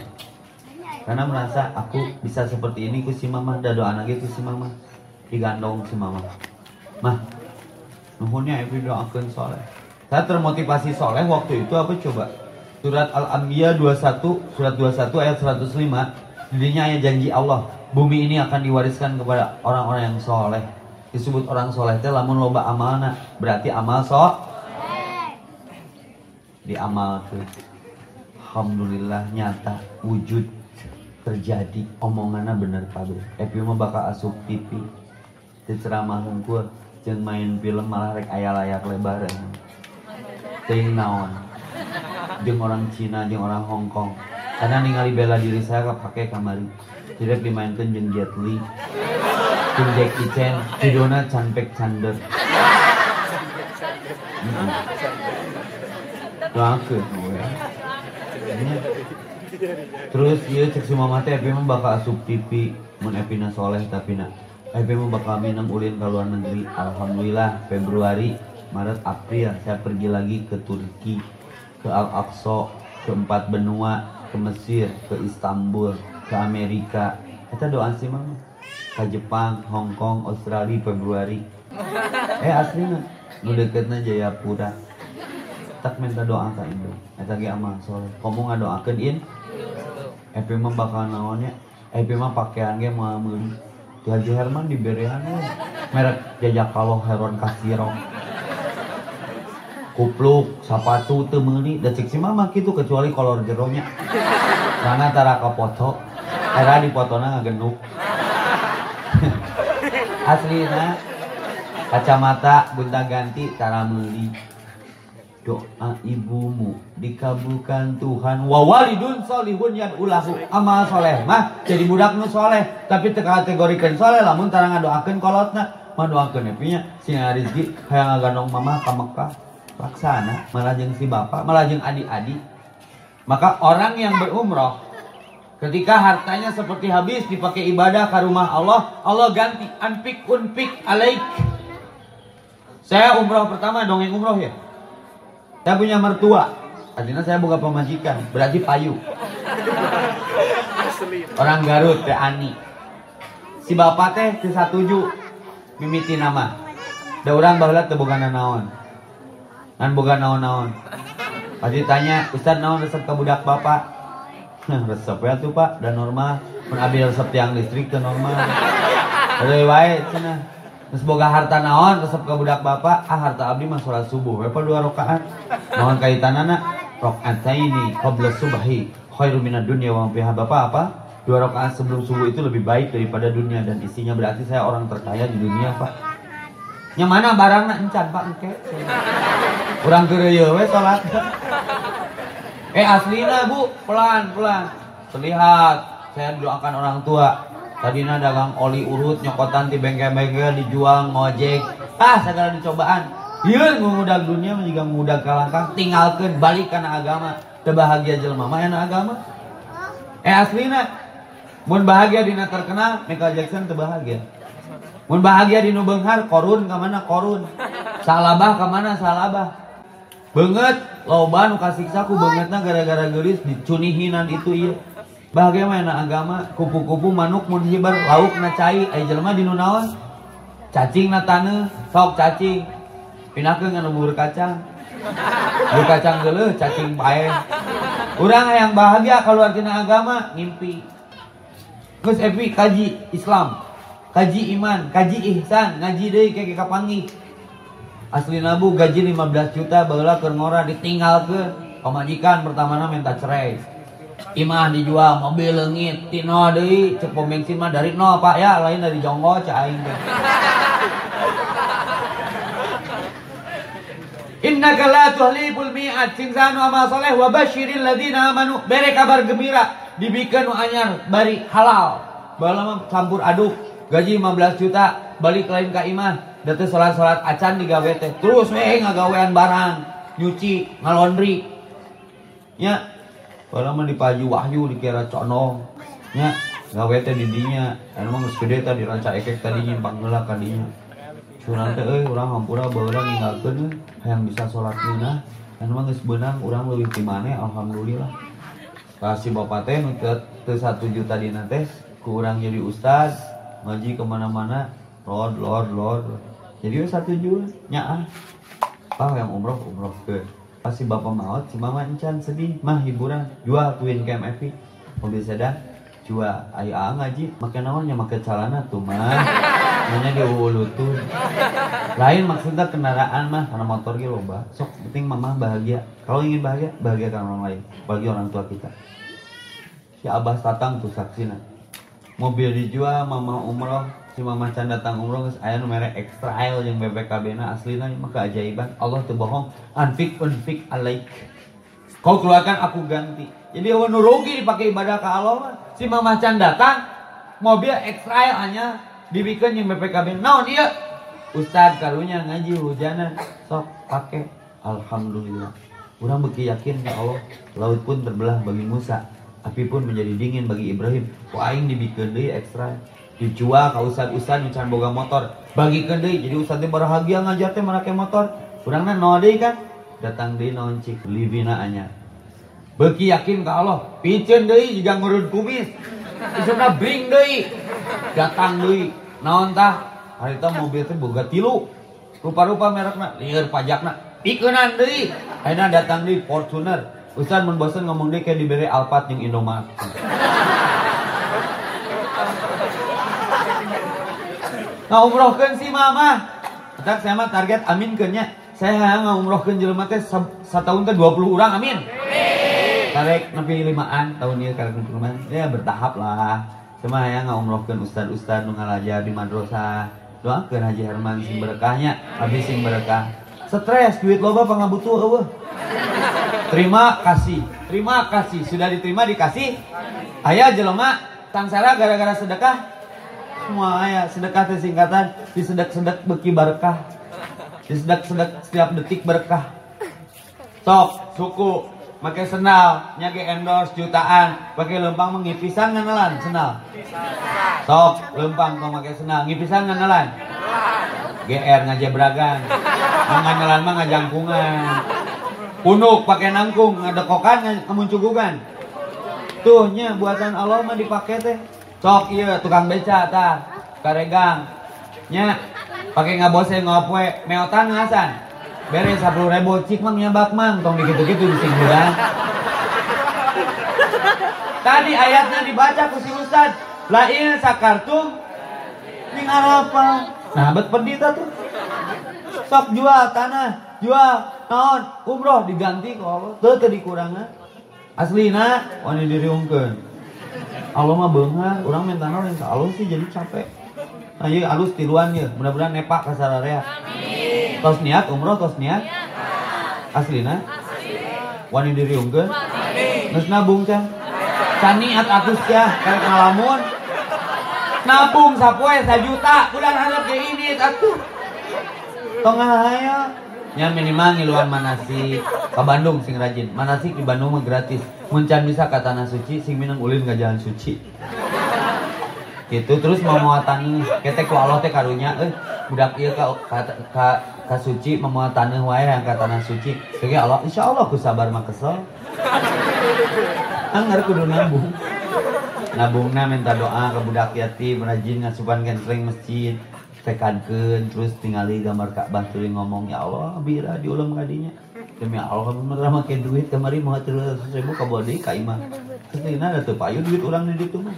Karena merasa aku bisa seperti ini ku si mama dan doa lagi ku si mama. Digandong si mama. Mah, nuhunnya Evi doakan soleh. Saya termotivasi soleh waktu itu apa coba? Surat Al-Anbiya 21, surat 21 ayat 105. Dirinya ayat janji Allah. Bumi ini akan diwariskan kepada orang-orang yang soleh. Disebut orang soleh itu lamun loba amalna. Berarti amal so. Di amal tuh. Alhamdulillah nyata wujud terjadi omongannya bener kabeh. Epi mah bakal asup TV di ceramah hungkul jeung main film malah rek aya layak lebar ting naon jeung orang Cina jeung orang Hong Kong karena ningali bela diri saya kepake kamari tidak dimainkan jeung Jet Li jeung Jackie Chan judulna Canpek Chander Langsung, ya. Terus iya cek si mama teh emang bakal asup TV mun Epina soleh tapi nak Epi mau bakal minum ulin ke luar negeri. Alhamdulillah Februari Maret April saya pergi lagi ke Turki ke Al-Aqsa ke empat benua ke Mesir ke Istanbul ke Amerika. Kita doa sih mama ke Jepang Hong Kong Australia Februari. Eh aslinya nu deketnya Jayapura. Tak minta doa ka Indo. Eta ge amal soleh komo ngadoakeun in Epi mah bakal naonnya Epi mah pakaian ge mau meuli Di Haji Herman diberehan we merek jajak kalau heron kasiro kupluk sepatu teu meuli da cek si mama kitu kecuali kolor jeronya karena tara foto era di fotona ngagenuk aslina kacamata gunta ganti cara meuli. Doa ibumu dikabulkan Tuhan. Wa walidun solihun yan ulahu. Amal soleh mah jadi budak nu soleh. Tapi teka kategorikan soleh lamun tara ngadoakeun kolotna. Mah doakeun epinya sing rezeki hayang ngaganong mama ka Mekah laksana malah jeung si bapak malah jeung adik-adik maka orang yang berumroh ketika hartanya seperti habis dipakai ibadah ke rumah Allah Allah ganti anpik unpik alaik saya umroh pertama dongeng umroh ya saya punya mertua. Artinya saya buka pemajikan, berarti payu. Orang Garut teh Ani. Si bapak teh teu satuju mimiti nama. Da urang baheula teu boga naon. Kan boga naon-naon. Pasti tanya, "Ustaz naon resep ke budak bapak?" Nah, resep ya tuh Pak, dan normal. Abi resep tiang listrik teu normal. Ada wae cenah. Terus boga harta naon resep ke budak bapak ah harta abdi mah sholat subuh apa dua rakaat naon kaitanana rakaataini qabla subhi khairu minad dunya wa fiha bapak apa dua rakaat sebelum subuh itu lebih baik daripada dunia dan isinya berarti saya orang terkaya di dunia pak yang mana barangna encan pak engke kurang kereu we salat eh aslina bu pelan pelan terlihat saya doakan orang tua Tadina dagang oli urut nyokotan di bengkel-bengkel dijual ngojek. Ah segala dicobaan. Iya ngudak dunia juga ngudak kalangkang tinggalkan balik karena agama. Terbahagia jelma mah agama. Eh aslina mun bahagia dina terkenal Michael Jackson terbahagia. Mun bahagia di nu beunghar korun ka mana korun. Salabah ka mana salabah. Beungeut loba nu kasiksa ku beungeutna gara-gara geulis dicunihinan itu ieu. Bahagia mana agama kupu-kupu manuk mun hibar lauk na cai ai jelema di naon cacing na taneuh sok cacing pinahkeun nganu bubur kacang bubur kacang geuleuh cacing bae urang yang bahagia kalau artinya agama ngimpi geus epi kaji Islam kaji iman kaji ihsan ngaji deui kayak kapanggih asli nabu gaji 15 juta baheula keur ngora ditinggalkeun pamajikan pertamana minta cerai. Imah dijual mobil lengit tino deui cek pom bensin mah dari no pak ya. Lain dari jonggo cek aing teh Innaka la tuhlibul mi'at sing zanu amal soleh wa basyiril ladina amanu. Bere kabar gembira dibikeun nu anyar bari halal. Baheula campur aduk gaji 15 juta balik lain ka imah da teh salat-salat acan digawe teh. Terus we ngagawean barang nyuci ngalondri. Nya kalau mah dipaju wahyu dikira conong. Nya gawe teh di dinya emang geus gede tadi ranca ekek tadi nyimpang heula ka dinya. Curang teh euy urang hampura baheula ninggalkeun bisa salat geunah emang geus beunang urang leuwih ti maneh alhamdulillah. Kasih bapak teh nu satu juta dina teh ku urang jadi ustad ngaji ke mana-mana lord lord lord jadi satu juta nyaah. Ah yang umroh umroh ke. Pasti bapak maut si mama encan sedih mah hiburan jual twin cam Evi mobil sedan jual ayah ngaji. Makan naonnya makan celana tuh mah. Namanya dia ulutun lain maksudnya kendaraan mah karena motor gitu loba sok penting mama bahagia. Kalau ingin bahagia bahagiakan orang lain. Bagi orang tua kita. Si abah tatang tuh saksina mobil dijual mama umroh. Si mama can datang umroh geus aya nu mere extra aisle jeung BPKB na aslina mah keajaiban Allah teu bohong. Anfik unfik alaik. Kau keluarkan aku ganti. Jadi awan rugi dipakai ibadah ke Allah si mama can datang mobil extra aisle hanya dibikin yang BPKB naon ieu Ustad karunya ngaji hujanan. Sok pakai. Alhamdulillah. Orang beki yakin ya Allah laut pun terbelah bagi Musa api pun menjadi dingin bagi Ibrahim. Wah aing dibikin deui ekstra. Dijual ke ustad-ustad nu can boga motor. Bagi deui jadi ustad teh bahagia ngajar teh make motor. Urangna no kan? Datang deui naon cik? Livina anya beki yakin ka Allah? Piceun deui jiga ngurun kumis. Isuna bring deui. Datang deui. Naon tah? Harita mobil teh boga tilu. Rupa-rupa merekna lieur pajakna. Pikeun deui. Ayeuna datang deui Fortuner Ustaz mun bosan ngomong deui kayak diberi Alphard jeung Indomaret. Ngaumrohkeun si mama tak saya mah target amin nya. Saya hayang ngaumrohkeun jelema teh satahun teh 20 orang amin. Karek nepi limaan tahun ieu karek nepi limaan. Ya bertahap lah. Cuma hayang ngaumrohkeun ustad-ustad nu ngalajar di madrasah. Doakeun Haji Herman sing berkahnya habis sing berkah. Stres duit loba pangabutuh eueuh terima kasih. Terima kasih. Sudah diterima dikasih. Ayah jelema tangsara gara-gara sedekah? Semua ya sedekah itu singkatan. Disedek-sedek beki berkah. Disedek-sedek setiap detik berkah. Sok suku. Pakai senal. Nyage endorse jutaan. Pakai lempang mengipisan nganelan senal. Sok lempang kau pakai senal. Ngipisan nganelan. GR ngajebragan. Nganelan mah ngajangkungan unuk pakai nangkung ngadekokan ngamuncugugan tuh nya buatan Allah mah dipakai teh. Sok iya tukang beca ta. Karegang. Nya pakai ngabose ngopoe meotan ngasan. Beres sepuluh ribu cik mang nyabak mang. Tong gitu di singguran tadi ayatnya dibaca ku si ustad lain sakartum ning apa nah bet pendita tuh sok jual tanah jual naon? Umroh diganti kok Allah teu dikurangan aslina wani diriungkeun. Allah mah benghar orang minta ke Allah sih jadi capek. Nah iya alus tiluan ya mudah-mudahan nepak ke sararea amin. Tos niat umroh tos niat? Aslina wani diri unggul Nges nabung can can niat atus ya kayak ngalamun. Nabung sapoe sajuta. Udah harap kayak ini atuh. Tengah ya nya minimal ngiluan manasik ke Bandung sing rajin. Manasik di Bandung mah gratis. Mencan bisa ke tanah suci sing minang ulin ke jalan suci. Gitu terus tanah ketek ku Allah teh karunya eh budak ieu ka ka, ka, ka suci wae yang ka tanah suci. Kege Allah insya Allah ku sabar mah kesel. Anggar kudu nabung. Nabungna minta doa ke budak yatim rajin ngasupan kentreng masjid tekankan terus tinggali gambar Ka'bah tuluy ngomong ya Allah bira diulang kadinya. Demi Allah bener make duit kemari mau terus ribu ka bodi ka imah. Setina ada tuh payu duit orang di situ mah.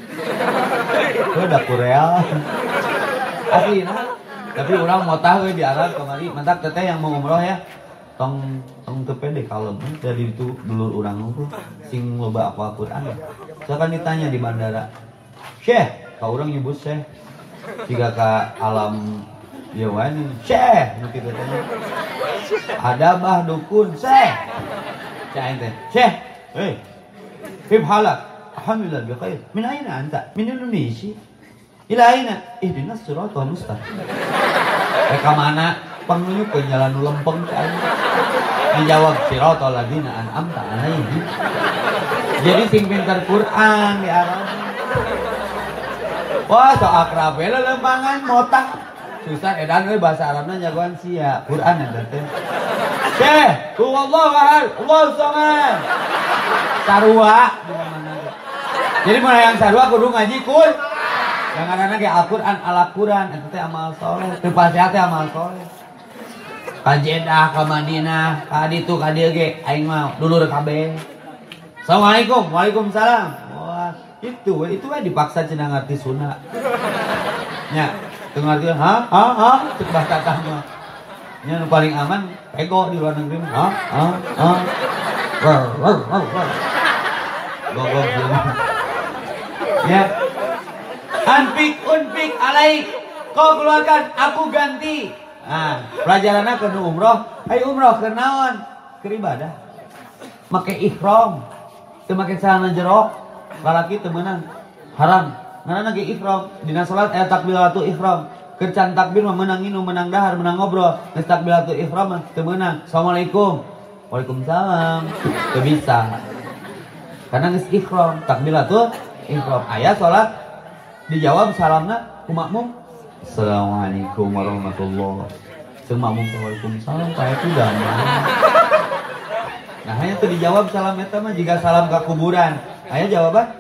Udah Korea aslina tapi orang mau tahu di Arab kemari. Mantap teteh yang mau umroh ya. Tong tong tepe deh kalau dari itu dulu orang itu sing loba apa Quran. Ya saya kan ditanya di bandara. Syekh kau orang nyebut Syekh jika ke alam ya wani syekh nu teh. Ada bah dukun syekh syekh ente syekh kif halak. Alhamdulillah bi khair. Min aina anta? Min indonesia. Ila aina? Ihdinas siratal mustaqim. Eh ka mana? Penunjuk ke jalan lempeng kan dijawab siratal ladina an'amta alaihim. Jadi sing pintar Quran di Arab Wah, so akrab ya lempangan motak. Susah edan euy bahasa Arabna jagoan sia. Quran ada teh. Syekh, Allah ahad, Allah samad. Sarua Jadi mana yang sarua kudu ngaji kun. Yang ada ge Al-Qur'an Al-Qur'an eta teh amal soleh. Teu pasti teh amal soleh. Ka Jeddah, ka Madinah, ka ditu ka dieu ge aing mah dulur kabeh. Assalamualaikum. Waalaikumsalam itu itu kan dipaksa cina ngerti Sunda. Ya ngerti ha ha ha cek bahasa tahnya yang paling aman pego di luar negeri. Ha ha ha. Rar rar rar rar. Gogok ya. Anpik unpik alaik. Kau keluarkan aku ganti. Nah pelajarannya ke umroh. Ayo umroh ke naon? Ke ibadah. Make ihram. Teu make celana lalaki teu meunang haram. Karena lagi ihram dina salat aya takbiratul ihram. Kencan takbir menang inu menang dahar menang ngobrol. Geus takbiratul teu meunang assalamualaikum. Waalaikumsalam. Teu bisa. Karena geus ihram takbiratul ihram. Aya salat dijawab salamna ku makmum. Assalamualaikum warahmatullahi wabarakatuh. makmum Waalaikumsalam. Kayak itu damai. Nah hanya tuh dijawab salam itu mah jika salam ke kuburan. Ayah jawaban.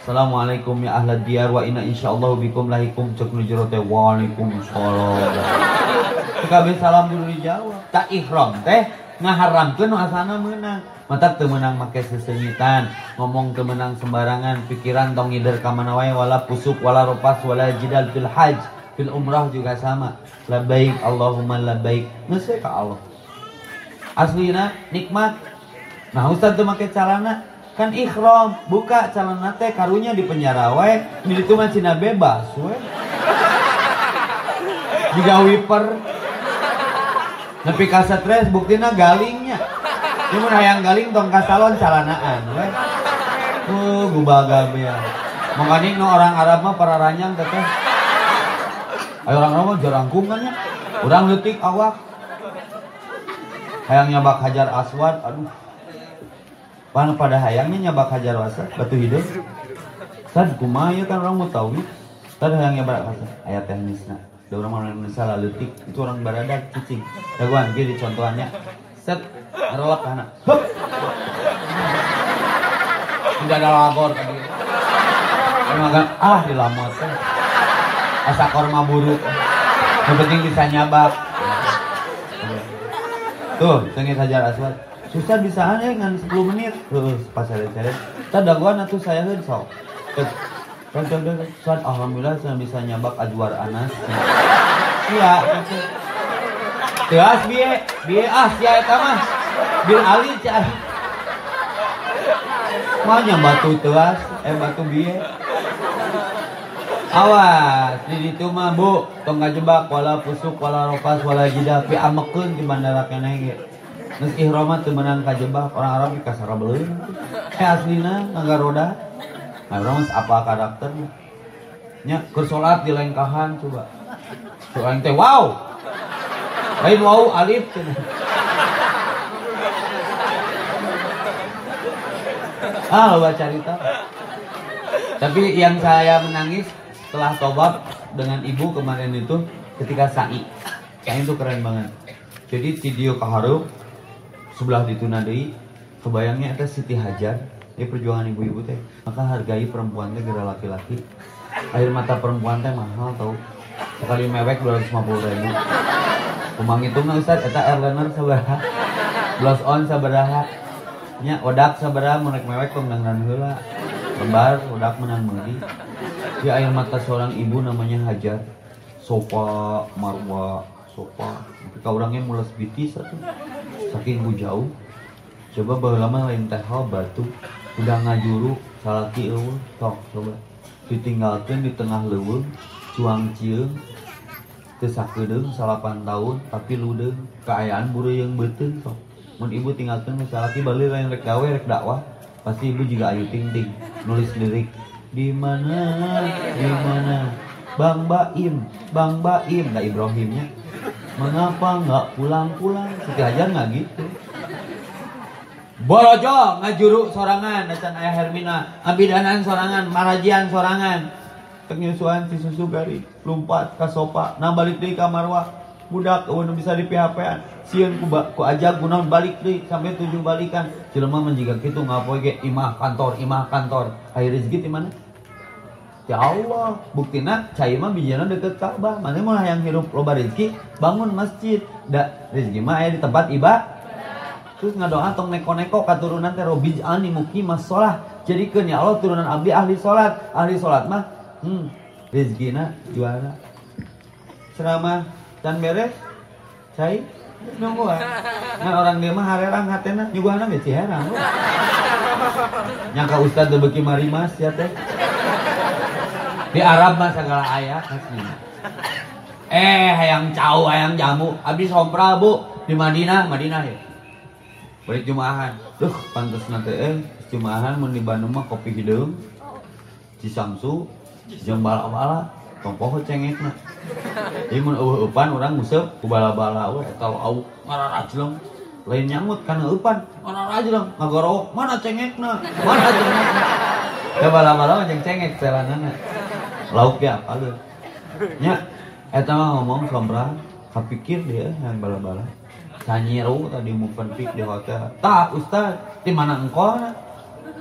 Assalamualaikum ya ahla diyar wa inna insyaallah bikum lahikum cek nujurote teh waalaikumsalam. Kabeh salam dulu dijawab. Tak ihram teh ngaharamkeun asana meunang. Mata temenang make sesengitan, ngomong temenang sembarangan, pikiran tong ngider ka mana wae wala pusuk wala ropas wala jidal fil hajj fil umrah juga sama labaik Allahumma labaik ngesek ke Allah aslina nikmat. Nah Ustaz tuh make calana kan ikhram buka calana teh karunya di penjara wae di ditu mah cina bebas we. Juga wiper nepi ka stres buktina galingnya. Ini mun hayang galing tong ka salon calanaan we. Uh gubal ya makanya no orang Arab mah para ranyang teteh. Ayo orang orang jarangkung kan ya. Orang letik awak. Hayang nyabak hajar aswad, aduh. Pan pada hayangnya nyabak hajar aswad, batu hidup. Tad kumaya kan orang mau tahu. Tad hayang nyabak aswad, ayat teknisnya. Ada orang orang Indonesia lah letik, itu orang barada cicing. Daguan, gini contohannya. Set, ngerolak anak. Tidak ada labor tadi. Emang ah dilamot asa korma buruk yang penting bisa nyabak tuh sengit hajar aswad. Susah bisa aneh kan 10 menit. Terus pas ada cari tadi gua nanti saya kan sok. Kan kan kan alhamdulillah saya bisa nyabak ajuar anas. Iya Teas biye, biye ah sia eta mah. Bir ali cah. Mah batu teas, eh batu biye. Awas, di situ mah bu, tong jebak wala pusuk wala ropas jidah pi amekeun di bandara keneh ge. Geus ihramat teu meunang kajebak, orang Arab di kasar beuleun. Eh aslina nganggar roda. Nah, orang apa karakternya? Nya keur di lengkahan coba. Soalnya teh wow. Lain wow alif cenah. Ah, baca cerita. Tapi yang saya menangis setelah tobat dengan ibu kemarin itu ketika sa'i. Sa'i itu keren banget. Jadi video kaharu sebelah ditunadai kebayangnya ada Siti Hajar ini perjuangan ibu-ibu teh. Maka hargai perempuan teh gara laki-laki. Air mata perempuan teh mahal tau. Sekali mewek 250 ribu. Kumang itu nggak Ustaz? Eta airliner sabaraha? Blos on sabaraha? Nya odak sabaraha mau mewek menang heula. Lembar odak menang meuli di air mata seorang ibu namanya Hajar. Sofa marwa sofa ketika orangnya mulas biti satu. Saking bu jauh. Coba bagaimana lain teh batu. Udah ngajuru salaki eueuh tok coba. Ditinggalkan di tengah leuweung cuang cieung kesakedeung salapan tahun tapi ludeng keayaan buru yang betul sok mun ibu tinggalkan salaki balik lain rek gawe rek dakwah. Pasti ibu juga ayu ting ting nulis lirik di mana? Di mana? Bang Baim Bang Baim. Nggak Ibrahimnya. Mengapa nggak pulang-pulang? Hajar nggak gitu. Borojo ngajuru sorangan. Dan ayah Hermina. Abidanan sorangan marajian sorangan. Penyusuan si susu gari. Lompat ke sopa nah balik di kamar wa budak udah bisa di PHP sian ku, ku ajak guna balik deh. Sampai tujuh balikan. Jelema menjaga gitu ngapoy ge imah kantor imah kantor. Air rezeki di mana Ya Allah, buktinya cai mah bijana deket Ka'bah. Mana mau yang hidup loba rezeki, bangun masjid. Da rezeki mah aya di tempat ibadah. Terus ngadoa tong neko-neko katurunan teh robij ani muki mas sholat. Jadi ya Allah turunan abdi ahli sholat. Ahli sholat mah hmm, rezekina juara. Serama dan beres, cai nunggu kan. Nah orang dia mah harerang hatena nyuguhana ge ciherang. Nyangka ustad teu beuki marimas ya teh di Arab mah segala ayat asli Eh, hayang cau, hayang jamu. Habis sompra bu di Madinah, Madinah ya. Balik Jumahan. Duh, pantas nanti eh Jumahan mau di Bandung mah kopi hidung. Cisamsu, jeung bala-bala, tompoh cengek na. Jadi mun eueuh-eupan urang nguseup ku bala-bala we eta au ngararajleng. Lain nyamut kana eupan, ngararajleng, ngagorowok, mana cengekna? Mana cengekna? Ya bala-bala jeung cengek selanana. Lauk ya apa lu? Nya, eta mah ngomong sombra, kapikir dia yang bala-bala. Sanyiru tadi mau pik di hotel. Tak, Ustaz, di mana engkau?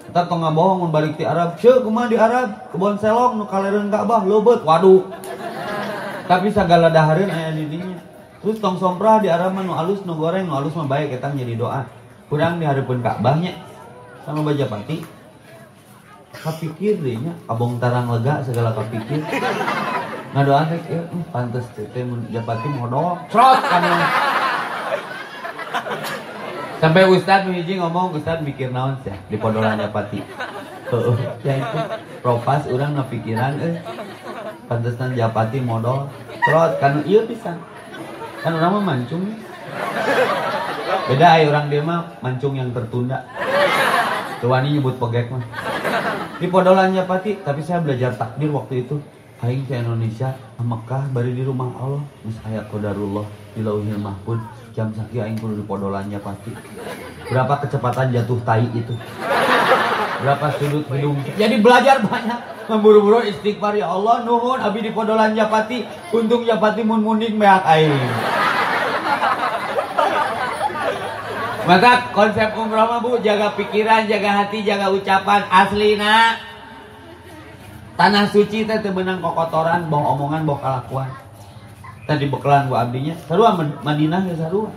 Kita tong ngabohong mun balik di Arab. Ceu kumaha di Arab? Kebon selong nu kalereun Ka'bah leubeut. Waduh. Tapi sagala dahareun aya di. Terus tong somprah di Arab nu alus nu goreng, nu alus mah baik eta jadi doa. Kurang di hareupeun Ka'bahnya. Sama baja pati. Kapikir deh nya, abong tarang lega segala kapikir. Ngadoa teh ya, pantes teh teh mun japati modal. Crot kana. Sampai Ustadz hiji ngomong, Ustadz mikir naon sih di podolan Japati. Heeh, ya itu propas orang ngapikiran eh pantesan Japati modal. Trot kan iya pisan. Kan orang mah mancung. Beda ayo orang dia mah mancung yang tertunda. Tuani nyebut pegek mah. Di podolan Japati, tapi saya belajar takdir waktu itu. Aing ke Indonesia, ke Mekah, bari di rumah Allah. Mus aya qadarullah di lauhil mahfud. Jam sakit aing kudu di podolan Japati. Berapa kecepatan jatuh tai itu? Berapa sudut hidung? Jadi belajar banyak. Memburu-buru istighfar ya Allah, nuhun abi di podolan Japati. Untung Japati mun muning meak aing. Maka konsep umroh mah Bu, jaga pikiran, jaga hati, jaga ucapan asli nak. Tanah suci teh benang kokotoran, bohong omongan, bohong kelakuan. Tadi bekelan gua abdinya, sarua Madinah ya sarua.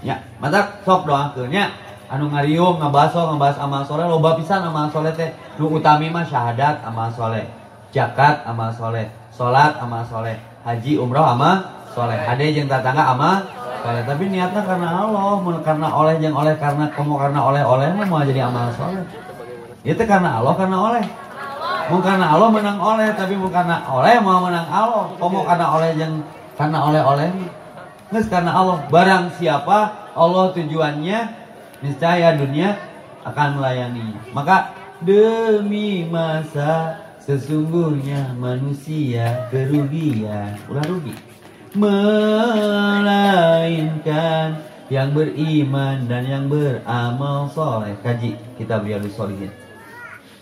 Ya, mata sok doakeun nya. Anu ngariung ngabaso ngabahas amal soleh loba pisan amal soleh teh. Nu utami mah syahadat amal soleh, zakat amal soleh, salat amal soleh, haji umroh amal soleh, hade jeung tatangga amal soleh. Tapi niatnya karena Allah, karena oleh jeung oleh karena kamu karena oleh-oleh mah mau jadi amal soleh. Itu karena Allah karena oleh. Mau karena Allah menang oleh, tapi mau karena oleh mau menang Allah. Kamu karena oleh yang karena oleh-oleh. Nges karena Allah. Barang siapa Allah tujuannya, niscaya dunia akan melayani. Maka demi masa sesungguhnya manusia kerugian. Udah rugi. Melainkan yang beriman dan yang beramal soleh. Kaji kita biar disolihin.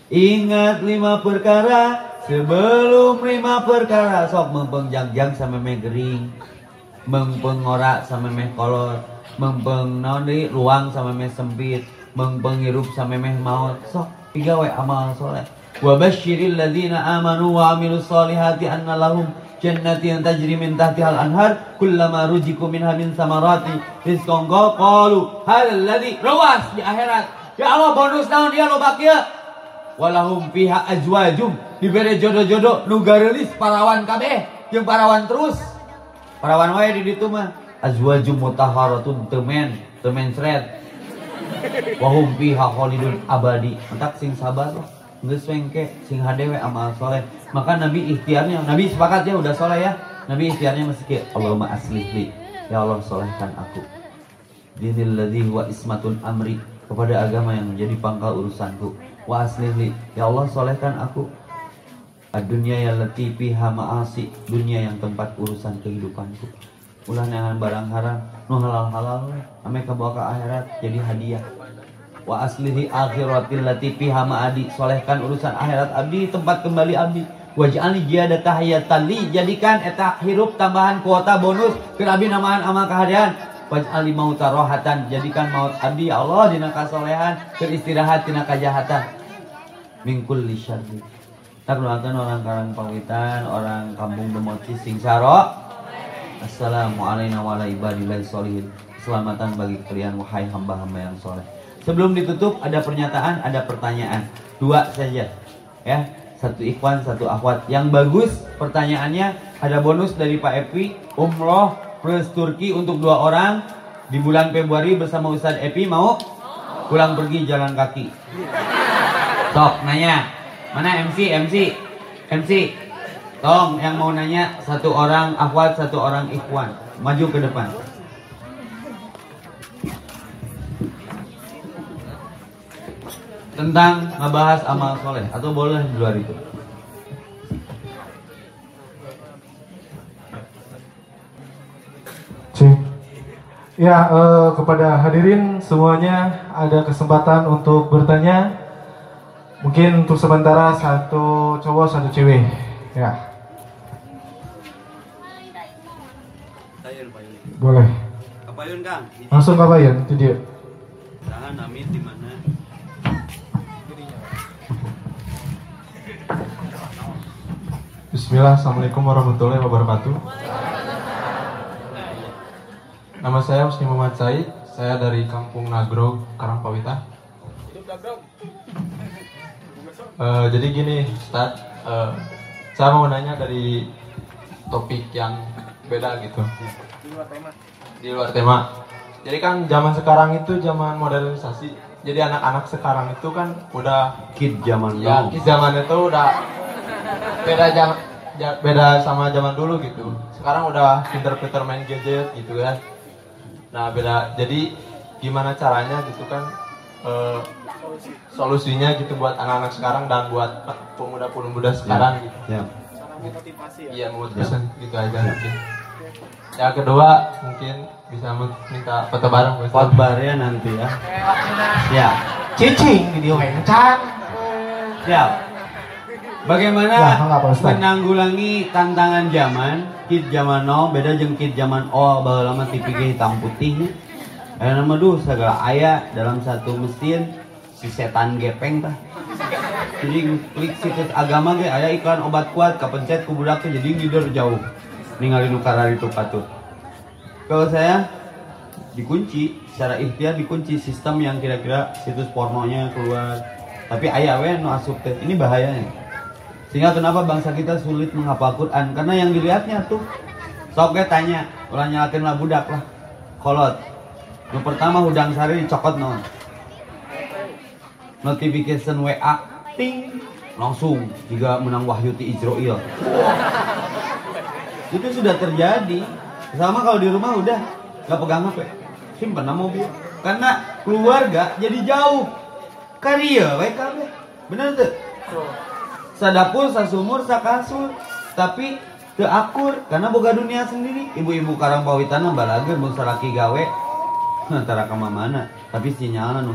Ingat lima perkara sebelum lima perkara sok mempeng jangjang sama meh gering, sama meh kolot, mempeng naon deui ruang sama meh sempit, mempeng hirup sama meh maut. Sok tiga we amal soleh. Wa basyiril ladzina amanu wa amilus solihati anna lahum jannatin tajri min tahtihal anhar kullama rujiku minha min samarati rizqan. Qalu hal ladzi rawas di akhirat? Ya Allah bonus naon dia lo bakia walahum fiha azwajum. Diberi jodoh-jodoh nu garelis parawan kabeh jeung parawan terus. Parawan wae di ditu mah. Azwajum mutahharatun temen temen sret. Wahum fiha khalidun abadi. Mentak sing sabar geus sing hadewe amal soleh maka nabi ikhtiarnya nabi sepakat ya udah soleh ya. Nabi ikhtiarnya masih Allahumma aslih ya Allah solehkan aku. Dinil ladzi wa ismatun amri kepada agama yang menjadi pangkal urusanku. Wa aslihli ya Allah solehkan aku. Dunia yang letih piha ma'asi dunia yang tempat urusan kehidupanku. Ulah neangan barang haram nu halal halal ame kabawa ke akhirat jadi hadiah wa aslihi akhiratil lati piha ma'adi solehkan urusan akhirat abdi tempat kembali abdi. Waj'alni jiyadata hayatan li jadikan eta hirup tambahan kuota bonus. Keur abdi namahan amal kahadian waj'ali mauta rohatan jadikan maut abdi. Ya Allah dina kasolehan keur istirahat dina kajahatan mingkul lisyarri tak doakan orang karang pawitan orang kampung democi singsaro assalamualaikum warahmatullahi wabarakatuh. Keselamatan bagi kalian wahai hamba-hamba yang soleh sebelum ditutup ada pernyataan ada pertanyaan dua saja ya satu ikhwan satu akhwat yang bagus pertanyaannya ada bonus dari Pak Epi umroh plus Turki untuk dua orang di bulan Februari bersama Ustadz Epi mau pulang pergi jalan kaki Sok nanya. Mana MC? MC? MC? Tolong yang mau nanya satu orang akhwat, satu orang ikhwan. Maju ke depan. Tentang ngebahas amal soleh atau boleh di luar itu. Cik. Ya, eh, kepada hadirin semuanya ada kesempatan untuk bertanya. Mungkin untuk sementara satu cowok, satu cewek. Ya, boleh. Kapayun Kang. Langsung itu dia. Amit mana? Bismillah, Assalamualaikum warahmatullahi wabarakatuh. Nama saya Husni Muhammad Said, saya dari Kampung Nagrog, Karangpawita. Eh, jadi gini, Ustaz, eh, saya mau nanya dari topik yang beda gitu. Di luar tema. Jadi kan zaman sekarang itu zaman modernisasi. Jadi anak-anak sekarang itu kan udah Kid zaman Ya, now. di zaman itu udah beda jam, ja- beda sama zaman dulu gitu. Sekarang udah pinter-pinter main gadget gitu kan. Nah, beda. Jadi gimana caranya gitu kan eh, solusinya gitu buat anak-anak sekarang dan buat pemuda-pemuda sekarang gitu. Ya. Iya, memutuskan gitu aja mungkin. Yang kedua mungkin bisa minta foto bareng Ustaz. Khotbarnya nanti ya. Ya. Cicing video kencan. Siap. Bagaimana Ustaz. menanggulangi tantangan zaman kid zaman now beda jeung kid zaman oh baheula lama TV hitam putihnya. Aya nama duh segala aya dalam satu mesin si setan gepeng tah. Jadi klik situs agama ge aya iklan obat kuat kapencet ku budak jadi ngider jauh. Ningali nu itu patut. Kalau saya dikunci secara ikhtiar dikunci sistem yang kira-kira situs pornonya keluar tapi ayah we nu asup teh ini bahayanya sehingga kenapa bangsa kita sulit menghafal Quran? Karena yang dilihatnya tuh sok ge tanya ulah nyalakeun lah budak lah. Kolot. Nu pertama hudang sari dicokot non notification WA ting. Langsung juga menang wahyu ti Israel. Itu sudah terjadi. Sama kalau di rumah udah nggak pegang HP simpen mobil. Karena keluarga jadi jauh. Karya we kabeh bener tuh sadapur sasumur sakasur tapi ke akur karena boga dunia sendiri. Ibu-ibu karang pawitana balaga mun salaki gawe. Antara kama mana tapi sinyalna nu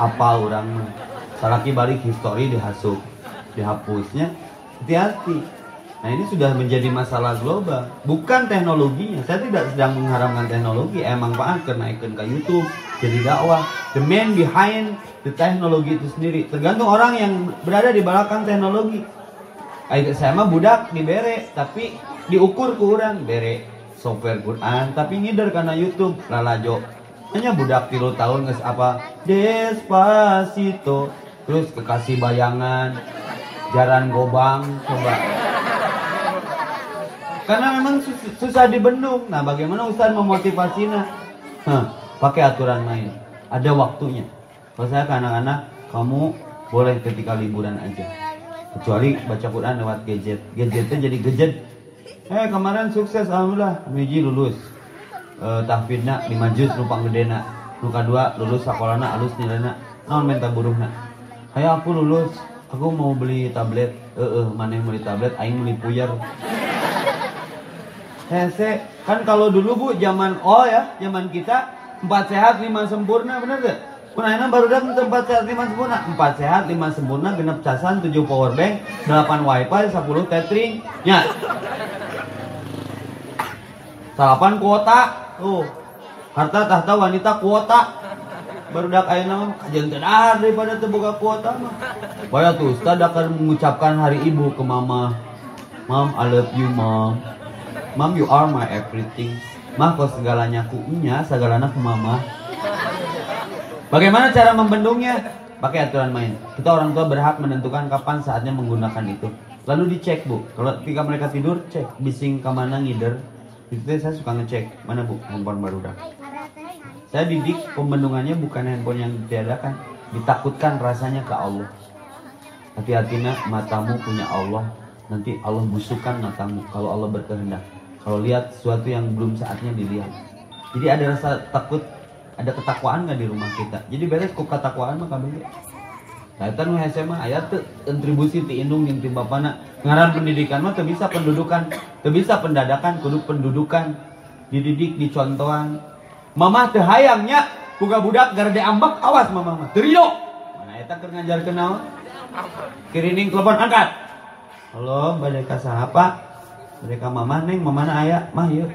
apa orang mah salaki balik histori dihasup dihapusnya hati-hati nah ini sudah menjadi masalah global. Bukan teknologinya. Saya tidak sedang mengharamkan teknologi. Emang pak kenaikkan ke YouTube jadi dakwah. The man behind the teknologi itu sendiri. Tergantung orang yang berada di belakang teknologi. Saya mah budak dibere tapi diukur ke orang bere software Quran tapi ngider karena YouTube. Lalajo. Hanya budak tilu tahun nges apa? Despacito. Terus kekasih bayangan. Jaran gobang coba karena memang sus- susah dibendung. Nah bagaimana Ustaz memotivasinya? Hah, pakai aturan main. Ada waktunya. Kalau saya ke anak-anak kamu boleh ketika liburan aja. Kecuali baca Quran lewat gadget. Gadgetnya jadi gadget. Eh kemarin sukses alhamdulillah. Miji lulus. Eh, tahfidna 5 juz numpang gedena nu kadua lulus sekolahna alus nilainya naon minta buruhna kayak aku lulus. Aku mau beli tablet. Eh eh mana yang beli tablet? Aing beli puyar Hese, kan kalau dulu bu zaman oh ya, zaman kita empat sehat lima sempurna bener gak? Kunaina baru datang tempat sehat lima sempurna, empat sehat lima sempurna, genep casan, tujuh power bank, delapan wifi, sepuluh tethering, ya. Salapan kuota, tuh. Harta tahta wanita kuota. Baru dak aya nama kajian tedahar daripada terbuka kuota mah. Baya tuh Ustaz akan mengucapkan hari ibu ke mama. Mom, I love you, mom. Mom, you are my everything. Mah, kau segalanya ku nya, segalanya ku mama. Bagaimana cara membendungnya? Pakai aturan main. Kita orang tua berhak menentukan kapan saatnya menggunakan itu. Lalu dicek bu. Kalau ketika mereka tidur, cek bising ke mana ngider. Itu saya suka ngecek mana bu handphone baru dah. Saya didik pembendungannya bukan handphone yang ditiadakan, ditakutkan rasanya ke Allah. Hati-hatinya matamu punya Allah, nanti Allah busukkan matamu kalau Allah berkehendak kalau lihat sesuatu yang belum saatnya dilihat. Jadi ada rasa takut ada ketakwaan nggak di rumah kita? Jadi beres kok ketakwaan mah kabeh Kaitan nu SMA ayat tuh kontribusi ti indung yang ti bapana ngaran pendidikan mah teu bisa pendudukan teu bisa pendadakan kudu pendudukan. Dididik dicontohan. Mamah teu hayangnya boga budak gara ambak awas mamah mah teu ridho mana eta keur ngajarkeun naon kirining telepon angkat. Halo bade ka apa mereka mamah neng mamana aya. Mah ieu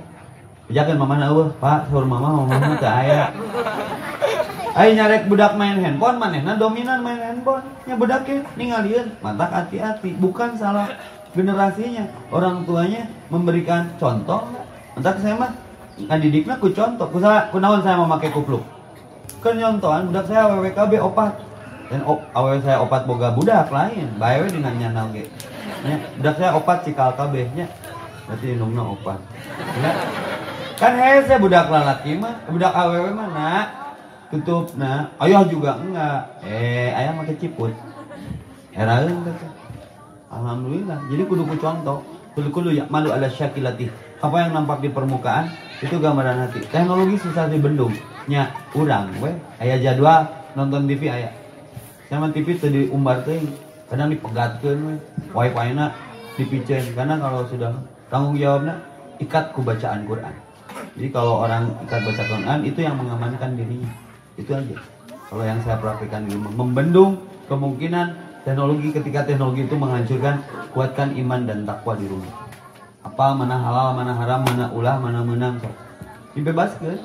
Jangan mamana eueuh pak. Suruh mamah mamah teu aya. Ayo nyarek budak main handphone manehna dominan main handphone. Nya budaknya ningalieun mata hati-hati. Bukan salah generasinya. Orang tuanya memberikan contoh entar saya mah. Didiknya ku contoh. Ku salah ku naon saya memakai kupluk? Kan nyontohan budak saya WWKB opat. Dan op, awewe saya opat boga budak lain. Bae we dina nyanal ge nya budak saya opat cikal kabeh nya berarti indungna opat kan hese budak lalaki mah budak awewe mah nak. Tutup nah ayah juga enggak. Eh ayah pakai ciput heraeun kata. Alhamdulillah. Jadi kudu ku contoh. Kudu kudu ya malu ala syakilati apa yang nampak di permukaan itu gambaran hati. Teknologi susah dibendung. Nya urang we ayah jadwal nonton TV ayah. Sama TV tuh diumbar tuh kadang dipegatkan we wifi na dipicen karena kalau sudah tanggung jawabnya ikat ku bacaan Quran. Jadi kalau orang ikat baca Quran itu yang mengamankan dirinya. Itu aja. Kalau yang saya praktekkan di rumah. Membendung kemungkinan teknologi ketika teknologi itu menghancurkan kuatkan iman dan takwa di rumah. Apa mana halal mana haram mana ulah mana menang so. dibebaskan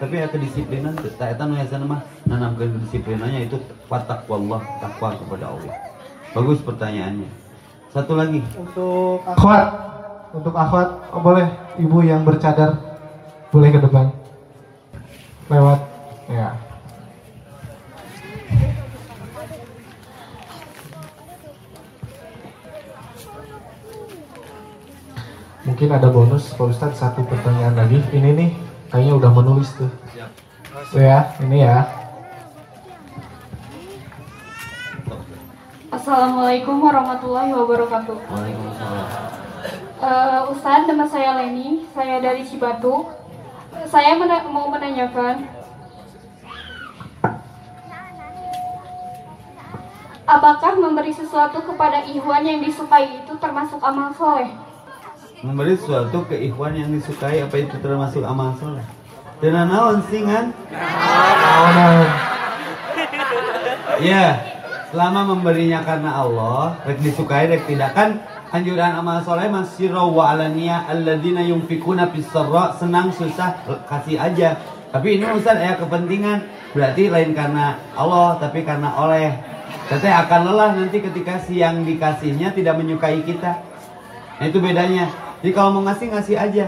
tapi ya kedisiplinan tak eta nu sana mah nanamkeun kedisiplinannya itu Allah takwa kepada Allah. Bagus pertanyaannya. Satu lagi. Untuk akhwat untuk akhwat oh boleh ibu yang bercadar boleh ke depan lewat ya Mungkin ada bonus Pak Ustadz satu pertanyaan lagi. Ini nih kayaknya udah menulis tuh. Tuh ya, ini ya. Assalamualaikum warahmatullahi wabarakatuh. Waalaikumsalam Uh, Ustadz, nama saya Leni, saya dari Cibatu. Saya mena- mau menanyakan, apakah memberi sesuatu kepada ikhwan yang disukai itu termasuk amal soleh? memberi sesuatu ke ikhwan yang disukai apa itu termasuk amal soleh? Dan naon singan ya selama memberinya karena Allah rek disukai rek tidak kan anjuran amal soleh masiro wa alania alladzina yunfikuna fis sarra senang susah kasih aja. Tapi ini Ustaz ya kepentingan. Berarti lain karena Allah tapi karena oleh. Teteh akan lelah nanti ketika si yang dikasihnya tidak menyukai kita. Nah itu bedanya. Jadi kalau mau ngasih ngasih aja.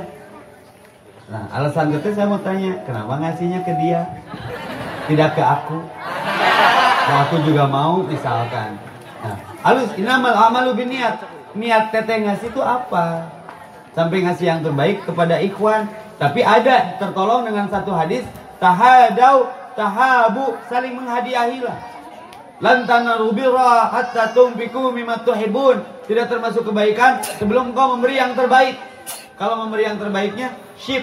Nah alasan kita saya mau tanya kenapa ngasihnya ke dia? Tidak ke aku. Nah, aku juga mau misalkan. Nah, halus. Inamal amalu biniat. Niat teteh ngasih itu apa? Sampai ngasih yang terbaik kepada ikhwan. Tapi ada tertolong dengan satu hadis, tahadau, tahabu, saling menghadiahilah. Lan tanaru birra hatta tunfiqu mimma tuhibbun. Tidak termasuk kebaikan sebelum kau memberi yang terbaik. Kalau memberi yang terbaiknya, ship.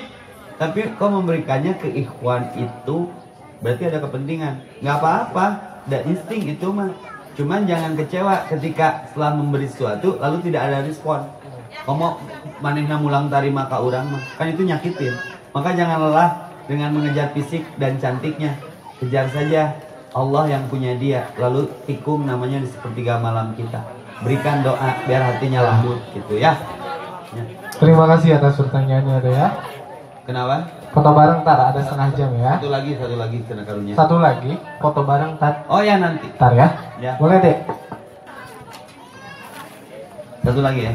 Tapi kau memberikannya ke ikhwan itu berarti ada kepentingan. Nggak apa-apa, ada insting itu mah. Cuman jangan kecewa ketika setelah memberi sesuatu lalu tidak ada respon. Kamu manehna mulang tarima ka urang mah, kan itu nyakitin. Maka jangan lelah dengan mengejar fisik dan cantiknya. Kejar saja Allah yang punya dia. Lalu tikung namanya di sepertiga malam kita. Berikan doa biar hatinya lembut gitu ya. ya. Terima kasih atas pertanyaannya ada ya. Kenapa? Foto bareng tar ada setengah jam ya. Satu lagi, satu lagi kena karunya. Satu lagi foto bareng tar Oh ya nanti. tar ya. Ya. Boleh deh. Satu lagi ya.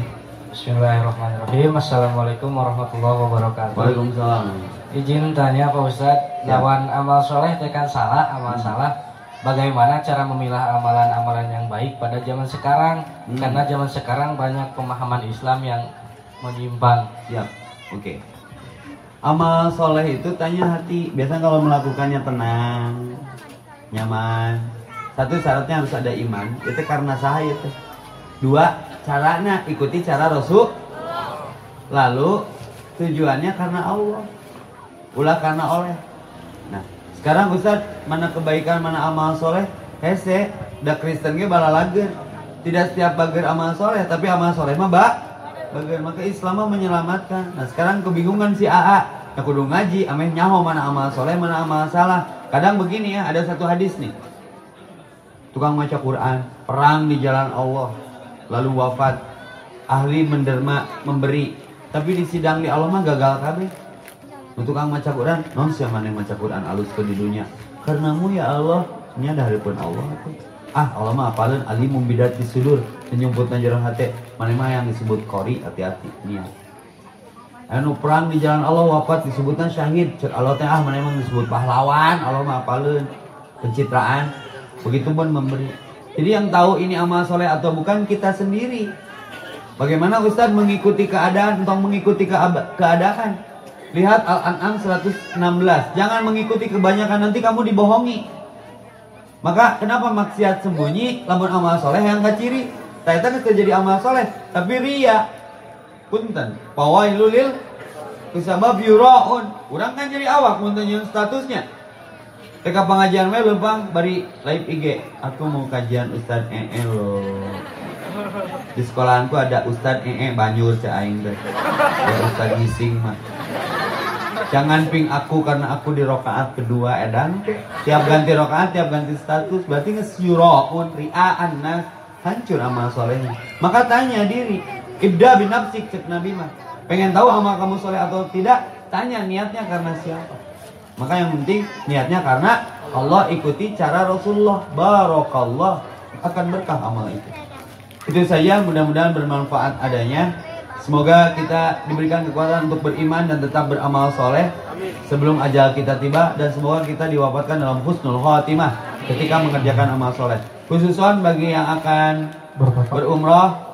Bismillahirrahmanirrahim Assalamualaikum warahmatullahi wabarakatuh Waalaikumsalam. Izin tanya Pak Ustadz Ya. Lawan amal soleh tekan salah Amal Hmm. salah Bagaimana cara memilah amalan-amalan yang baik pada zaman sekarang Hmm. Karena zaman sekarang banyak pemahaman Islam yang menyimpang Siap. Oke. Amal soleh itu tanya hati. Biasanya kalau melakukannya tenang, nyaman. Satu syaratnya harus ada iman. Itu karena sah itu. Dua, caranya ikuti cara Rasul. Lalu tujuannya karena Allah. Ulah karena oleh. Nah, sekarang Ustaz, mana kebaikan, mana amal soleh? Hese, da Kristen ge balalageun. Tidak setiap bager amal soleh, tapi amal soleh mah bak bager. Maka Islam menyelamatkan. Nah, sekarang kebingungan si AA. Nah, kudu ngaji, ameh nyaho mana amal soleh, mana amal salah. Kadang begini ya, ada satu hadis nih. Tukang maca Quran, perang di jalan Allah, lalu wafat. Ahli menderma, memberi. Tapi di sidang di Allah mah gagal kabeh. Untuk tukang maca Quran, non siapa yang maca Quran alus ke di dunia. Karenamu ya Allah, nya pun Allah. aku. Ah, Allah mah apalun alimum bidat di sudur, menyumput najaran hati. Mana mah yang disebut kori, hati-hati niat. Anu perang di jalan Allah wafat disebutkan syahid. Cek Allah teh ah mana emang disebut pahlawan, Allah mah apalun pencitraan. Begitu pun memberi. Jadi yang tahu ini amal soleh atau bukan kita sendiri. Bagaimana Ustadz mengikuti keadaan atau mengikuti keadaan? Lihat Al-An'am 116. Jangan mengikuti kebanyakan nanti kamu dibohongi. Maka kenapa maksiat sembunyi lamun amal soleh yang gak ciri? Ternyata terjadi amal soleh tapi ria. Punten. Pawailul lil kusabab yuraun. Urang kan jadi awak punten yang statusnya. Teka pengajian we lempang bari live IG. Aku mau kajian Ustaz EE loh. Di sekolahanku ada Ustaz EE Banyur cek aing teh. Ya Gising mah. Jangan ping aku karena aku di rokaat kedua edan teh. Tiap ganti rokaat, tiap ganti status berarti ngesyuraun riaan nas hancur amal solehnya. Maka tanya diri, ibda bin nafsik cek Nabi mah. Pengen tahu amal kamu soleh atau tidak? Tanya niatnya karena siapa. Maka yang penting niatnya karena Allah ikuti cara Rasulullah. Barokallah akan berkah amal itu. Itu saja mudah-mudahan bermanfaat adanya. Semoga kita diberikan kekuatan untuk beriman dan tetap beramal soleh sebelum ajal kita tiba dan semoga kita diwafatkan dalam husnul khatimah ketika mengerjakan amal soleh. Khususon bagi yang akan berumrah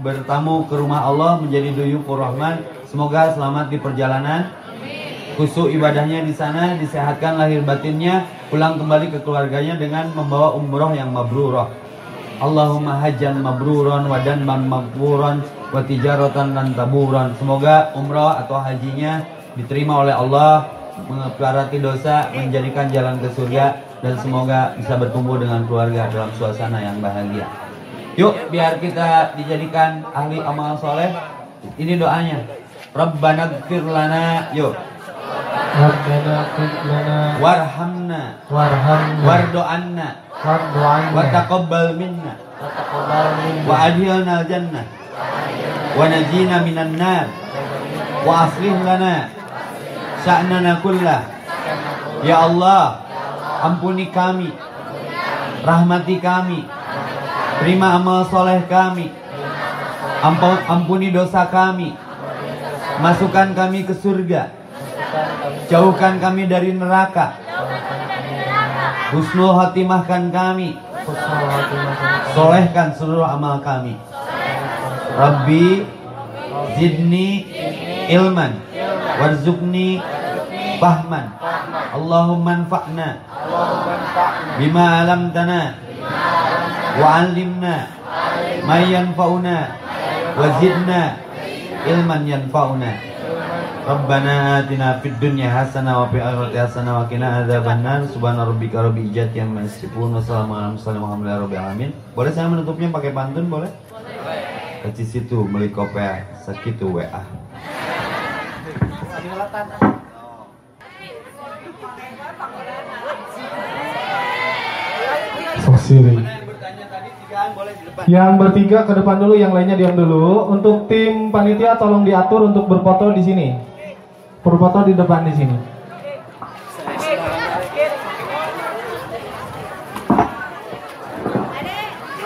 bertamu ke rumah Allah menjadi duyufur rahman semoga selamat di perjalanan khusus ibadahnya di sana disehatkan lahir batinnya pulang kembali ke keluarganya dengan membawa umroh yang mabrurah Allahumma hajjan mabruran wa danban maghfuran wa tijaratan dan taburan. Semoga umroh atau hajinya diterima oleh Allah mengelarati dosa menjadikan jalan ke surga dan semoga bisa bertumbuh dengan keluarga dalam suasana yang bahagia. Yuk, biar kita dijadikan ahli amal soleh. Ini doanya. Rabbana gfir lana, yuk. Rabbana qul lana. Warhamna, warhamna. Wardo'anna, wardu 'anna wa taqabbal minna, wa taqabbal minna. Wa adhilna jannah, minan nar, wa aslih lana sya'nana kullah. Ya Allah, ampuni kami, rahmati kami, terima amal soleh kami, Ampun, ampuni dosa kami, masukkan kami ke surga, jauhkan kami dari neraka, husnul khotimahkan kami, solehkan seluruh amal kami. Rabbi zidni ilman warzuqni fahman. Allahumma anfa'na bima alamtana wa 'allimna ma yanfa'una wa zidna ilman yanfa'una. Rabbana atina fid dunya hasanah wa fil akhirati hasanah wa qina adzabannar. Subhana rabbika rabbil izzati amma yasifun. Wa salamun mursalin boleh saya menutupnya pakai pantun? Boleh Keci situ beli kopi segitu WA Sosiri. Yang bertiga ke depan dulu, yang lainnya diam dulu. Untuk tim panitia tolong diatur untuk berfoto di sini. Berfoto di depan di sini.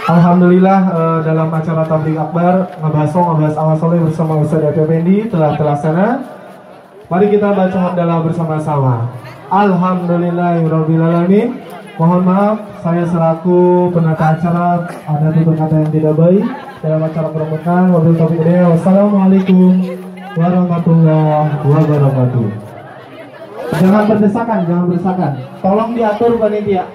Alhamdulillah eh, dalam acara tablik akbar ngebahas ngebahas awal soleh bersama Ustadz Effendi telah terlaksana. Mari kita baca hamdalah bersama-sama. Alhamdulillahirobbilalamin. Mohon maaf, saya selaku penata acara ada tutur kata yang tidak baik dalam acara perempuan. Wabil taufiq. Wassalamualaikum warahmatullahi wabarakatuh. Jangan berdesakan, jangan berdesakan. Tolong diatur panitia.